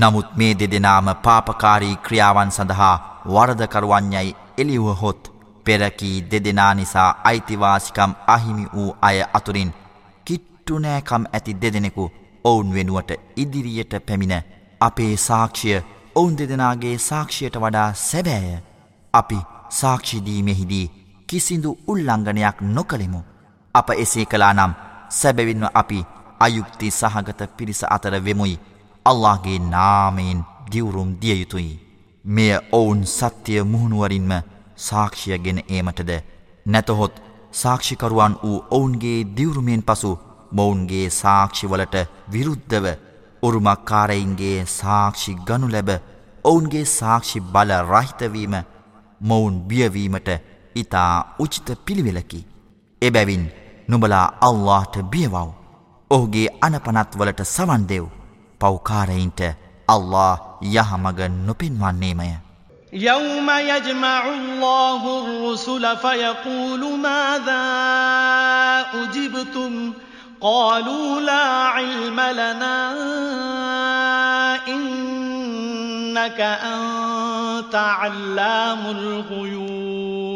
නමුත් මේ දෙදෙනාම පාපකාරී ක්‍රියාවන් සඳහා වරදකරුවන්යයි එලිවහොත් පෙරකී දෙදෙනා නිසා අයිතිවාසිකම් අහිමි වූ අය අතුරින් කිට්ටුනෑකම් ඇති දෙදෙනෙකු ඔවුන් වෙනුවට ඉදිරියට පැමිණ අපේ සාක්ෂිය ඔවුන් දෙදෙනගේ සාක්ෂියට වඩා සැබෑය. අපි සාක්ෂිදීමෙහිදී කිසිදු උල්ලංඝනයක් නොකළෙමු. අප එසේ කලා නම් සැබැවින්ව අපි අයුක්ති සහගත පිරිස අතර වෙමුයි. අල්لهගේ නාමයෙන් දිවුරුම් දිය යුතුයි. මෙය ඔවුන් සත්‍යය මුහුණුවරින්ම සාක්ෂියගෙන ඒමටද නැතහොත් සාක්ෂිකරුවන් වූ ඔවුන්ගේ දිවුරුමෙන් පසු මොවුන්ගේ සාක්ෂිවලට විරුද්ධව උරුමක්කාරයින්ගේ සාක්ෂි ගනු ලැබ ඔවුන්ගේ සාක්ෂි බල රහිතවීම මොවුන් බියවීමට ඉතා උචිත පිළිවෙලකි. එබැවින් නුබලා අල්لهට බියවව්. ඔහුගේ අනපනත්වලට සවන්දෙව්. පෞකාරයින්ට අල්له යහමග නොපෙන්වන්නේමය. يوم يجمع الله الرسل فيقول ماذا أجبتم قالوا لا علم لنا إنك أنت علام الغيوب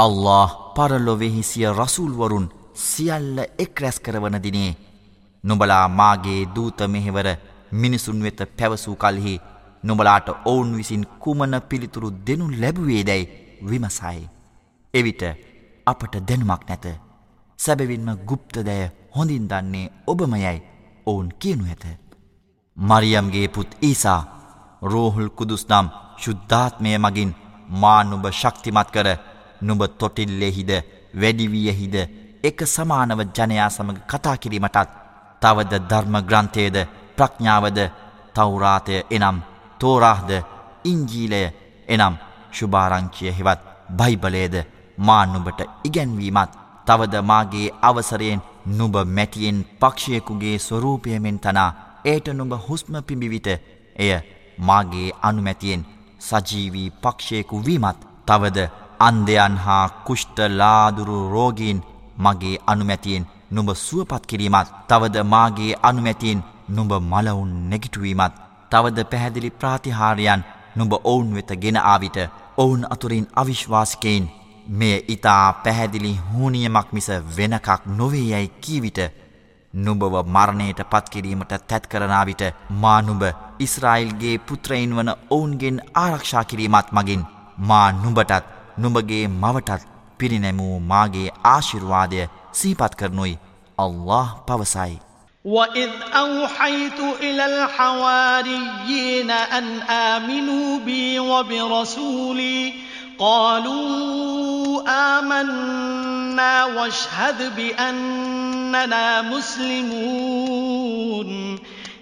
අල්له පරලොවෙහි සිය රසූල්වරුන් සියල්ල එක් රැස් කරවන දිනේ නොබලා මාගේ දූත මෙහෙවර මිනිසුන් වෙත පැවසූ කල්හි නොබලාට ඔවුන් විසින් කුමන පිළිතුරු දෙනු ලැබුවේ දැයි විමසයි. එවිට අපට දැනුමක් නැත. සැබවින්ම ගුප්තදය හොඳින් දන්නේ ඔබමයයි ඔවුන් කියනු ඇත. මරියම්ගේ පුත් ඊසා රෝහුල් කුදුස් නම් ශුද්ධාත්මය මගින් මානුභ ශක්තිමත් කර නුඹ තොටිල්ලෙහිද වැඩිවියහිද එක සමානව ජනයා සමඟ කතා කිරීමටත් තවද ධර්ම ග්‍රන්ථයද ප්‍රඥාවද තවරාතය එනම් තෝරාහද ඉංජීලය එනම් ශුභාරංචිය හෙවත් බයිබලයේද මා නුඹට ඉගැන්වීමත් තවද මාගේ අවසරයෙන් නුබ මැටියෙන් පක්ෂයකුගේ ස්වරූපයමෙන් තනා ඒට නුඹ හුස්ම පිඹිවිට එය මාගේ අනුමැතියෙන් සජීවී පක්ෂයකු වීමත් තවද අන්දයන් හා කුෂ්ට ලාදුරු රෝගීන් මගේ අනුමැතියෙන් නුඹ සුවපත් කිරීමත් තවද මාගේ අනුමැතියෙන් නුඹ මලවුන් නැගිටුවීමත් තවද පැහැදිලි ප්‍රාතිහාරයන් නුඹ ඔවුන් වෙත ගෙන ආවිට ඔවුන් අතුරින් අවිශ්වාසිකයින් මෙය ඉතා පැහැදිලි හූනියමක් මිස වෙනකක් නොවේ යැයි කීවිට නුඹව මරණයට පත්කිරීමට තැත් කරනාවිට මානුඹ ඉස්රායිල්ගේ පුත්‍රයින් වන ඔවුන්ගෙන් ආරක්ෂා කිරීමත් මගින් මා නුඹටත් නුඹගේ මවටත් පිරිනැමූ මාගේ ආශිර්වාදය සීපත් කරනුයි අල්له පවසයි. وَإِذْ أَوْحَيْتُ إِلَى الْحَوَارِيِّينَ أَنْ آمِنُوا بِي وَبِرَسُولِي قَالُوا آمَنَّا وَاشْهَدْ بِأَنَّنَا مُسْلِمُونَ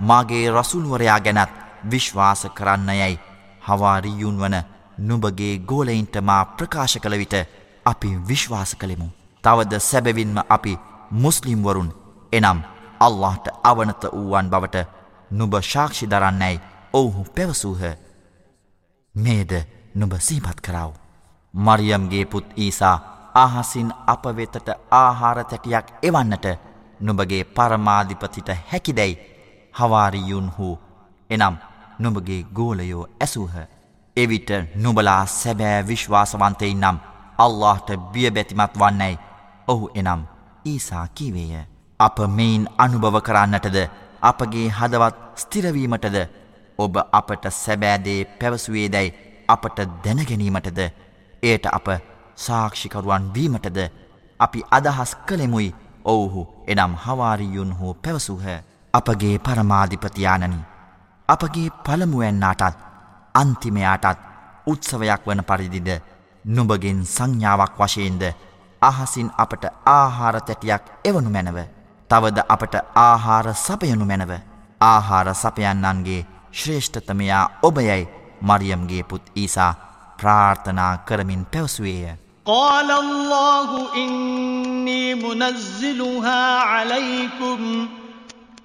මාගේ රසුල්වරයා ගැනත් විශ්වාස කරන්න යැයි හවාරියුන් වන නුබගේ ගෝලයින්ට මා ප්‍රකාශ කළ විට අපි විශ්වාස කළෙමු. තවද සැබවින්ම අපි මුස්ලිම්වරුන් එනම් අල්لهට අවනත වූවන් බවට නුබ ශාක්ෂි දරන්නැයි ඔවුහු පැවසූහ. මේද නුබ සීපත් කරාව. මරියම්ගේ පුත් ඊසා ආහසින් අප වෙතට ආහාර තැටියක් එවන්නට නුබගේ පරමාධිපතිට හැකිදැයි හවාරියුන් හූ එනම් නුබගේ ගෝලයෝ ඇසූහ. එවිට නුබලා සැබෑ විශ්වාසවන්තයින් නම් අල්لهට බියබැතිමත් වන්නයි ඔහු එනම් ඊසා කිවේය. අප මෙයින් අනුභව කරන්නටද අපගේ හදවත් ස්තිරවීමටද ඔබ අපට සැබෑදේ පැවසුවේදැයි අපට දැනගැනීමටද එයට අප සාක්ෂිකරුවන් වීමටද අපි අදහස් කළෙමුයි ඔවුහු එනම් හවාරියුන් හෝ පැවසූහ අපගේ පරමාධිපතියානනි අපගේ පළමුුවැන්නාටත් අන්තිමයාටත් උත්සවයක් වන පරිදිද නුඹගෙන් සංඥාවක් වශයෙන්ද අහසින් අපට ආහාර තැටියක් එවනු මැනව තවද අපට ආහාර සපයනු මැනව ආහාර සපයන්නන්ගේ ශ්‍රේෂ්ඨතමයා ඔබයයි මරියම්ගේ පුත් ඊසා ප්‍රාර්ථනා කරමින් පැවසුවේය. قال الله إني منزلها عليكم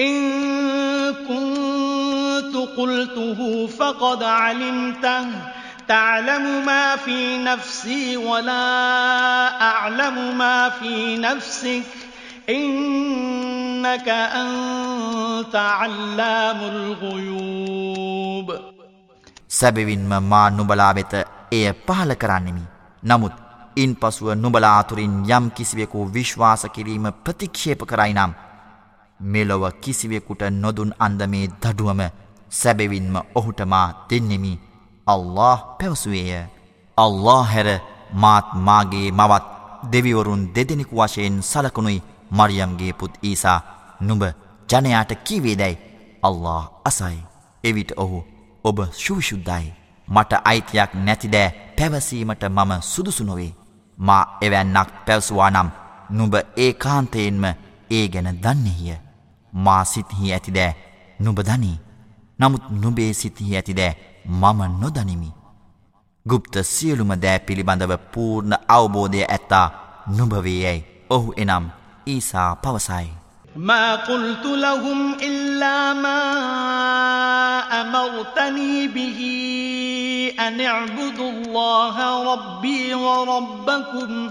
إن كنت قلته فقد علمته تعلم ما في نفسي ولا أعلم ما في نفسك إنك أنت علام الغيوب සැබවින්ම මා නුබලා වෙත එය පහල කරන්නෙමි. නමුත් ඉන් පසුව නුබලා අතුරින් යම් කිසිවෙකු විශ්වාස කිරීම ප්‍රතික්ෂේප කරයි නම් මෙලොව කිසිවෙකුට නොදුන් අන්දමේ දඩුවම සැබවින්ම ඔහුට මා දෙන්නෙමි. අල්له පැවසුවේය. අල්له හැර මාත් මාගේ මවත් දෙවිවරුන් දෙදෙනෙකු වශයෙන් සලකුණුයි මරියම්ගේ පුත් ඊසා. නුඹ ජනයාට කිවේදැයි? අල්له අසයි. එවිට ඔහු ඔබ ශුවිශුද්ධයි මට අයිතියක් නැතිදෑ පැවසීමට මම සුදුසු නොවේ. මා එවැන්නක් පැවසුවා නම් නුඹ ඒ කාන්තයෙන්ම ඒ ගැන දන්නෙහිය මා සිත්හි ඇතිදෑ නුඹ දනී. නමුත් නුබේ සිතිහි ඇතිදෑ මම නොදනිමි. ගුප්ත සියලුම දෑ පිළිබඳව පූර්ණ අවබෝධය ඇත්තා නුභවේ යැයි ඔහු එනම් ඊසා පවසයි. ما قلت لهم إلا ما أمرتني به أن اعبدوا الله ربي وربكم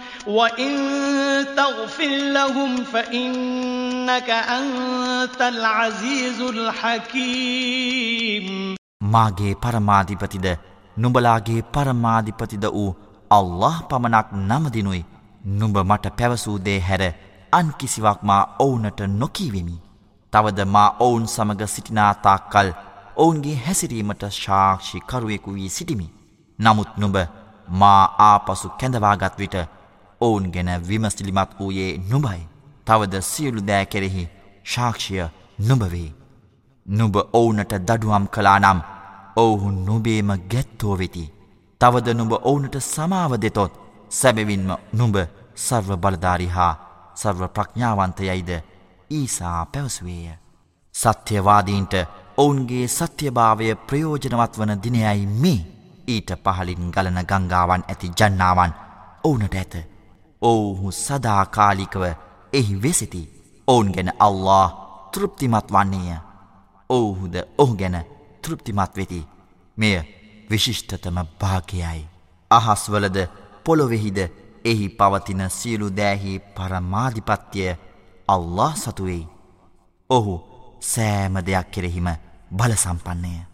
وَإِن تَغْفِرْ لَهُمْ فَإِنَّكَ أَنْتَ الْعَزِيزُ الْحَكِيمُ මාගේ පරමාධිපතිද නුඹලාගේ පරමාධිපතිද වූ අල්ලාහ් පමණක් නමදිනුයි නුඹ මට පැවසූ දේ හැර අන් කිසිවක් මා ඔවුන්ට නොකියවෙමි. තවද මා ඔවුන් සමග සිටිනා තාක්කල් ඔවුන්ගේ හැසිරීමට සාක්ෂි කරුවෙකු වී සිටිමි. නමුත් නුඹ මා ආපසු කැඳවාගත් විට ඔවුන් ගැන විමස්තිලිමත් වූයේ නුබයි. තවද සියලු දෑ කෙරෙහි ශාක්ෂය නුබවේ. නුබ ඔවුනට දඩුවම් කලා නම් ඔවුහු නුබේම ගැත්තෝ වෙති. තවද නුඹ ඔවුනට සමාව දෙතොත් සැබවින්ම නුඹ සර්ව බලධාරි හා සර්ව ප්‍රඥාවන්තයයිද ඊසා පැවසුවේය. සත්‍යවාදීන්ට ඔවුන්ගේ සත්‍යභාවය ප්‍රයෝජනවත් වන දිනයයි මේ ඊට පහලින් ගලන ගංගාවන් ඇති ජන්නාවන් ඔවුනට ඇත. ඔවුහු සදාකාලිකව එහි වෙසිති ඔවුන් ගැන අල්له තෘප්තිමත් වන්නේය. ඔවුහුද ඔහු ගැන තෘප්තිමත් වෙති. මෙය විශිෂ්ඨතම භාගයයි. අහස්වලද පොළොවෙහිද එහි පවතින සියලු දෑහි පරමාධිපත්‍යය අල්له සතුවෙයි. ඔහු සෑම දෙයක් කෙරෙහිම බලසම්පන්නේය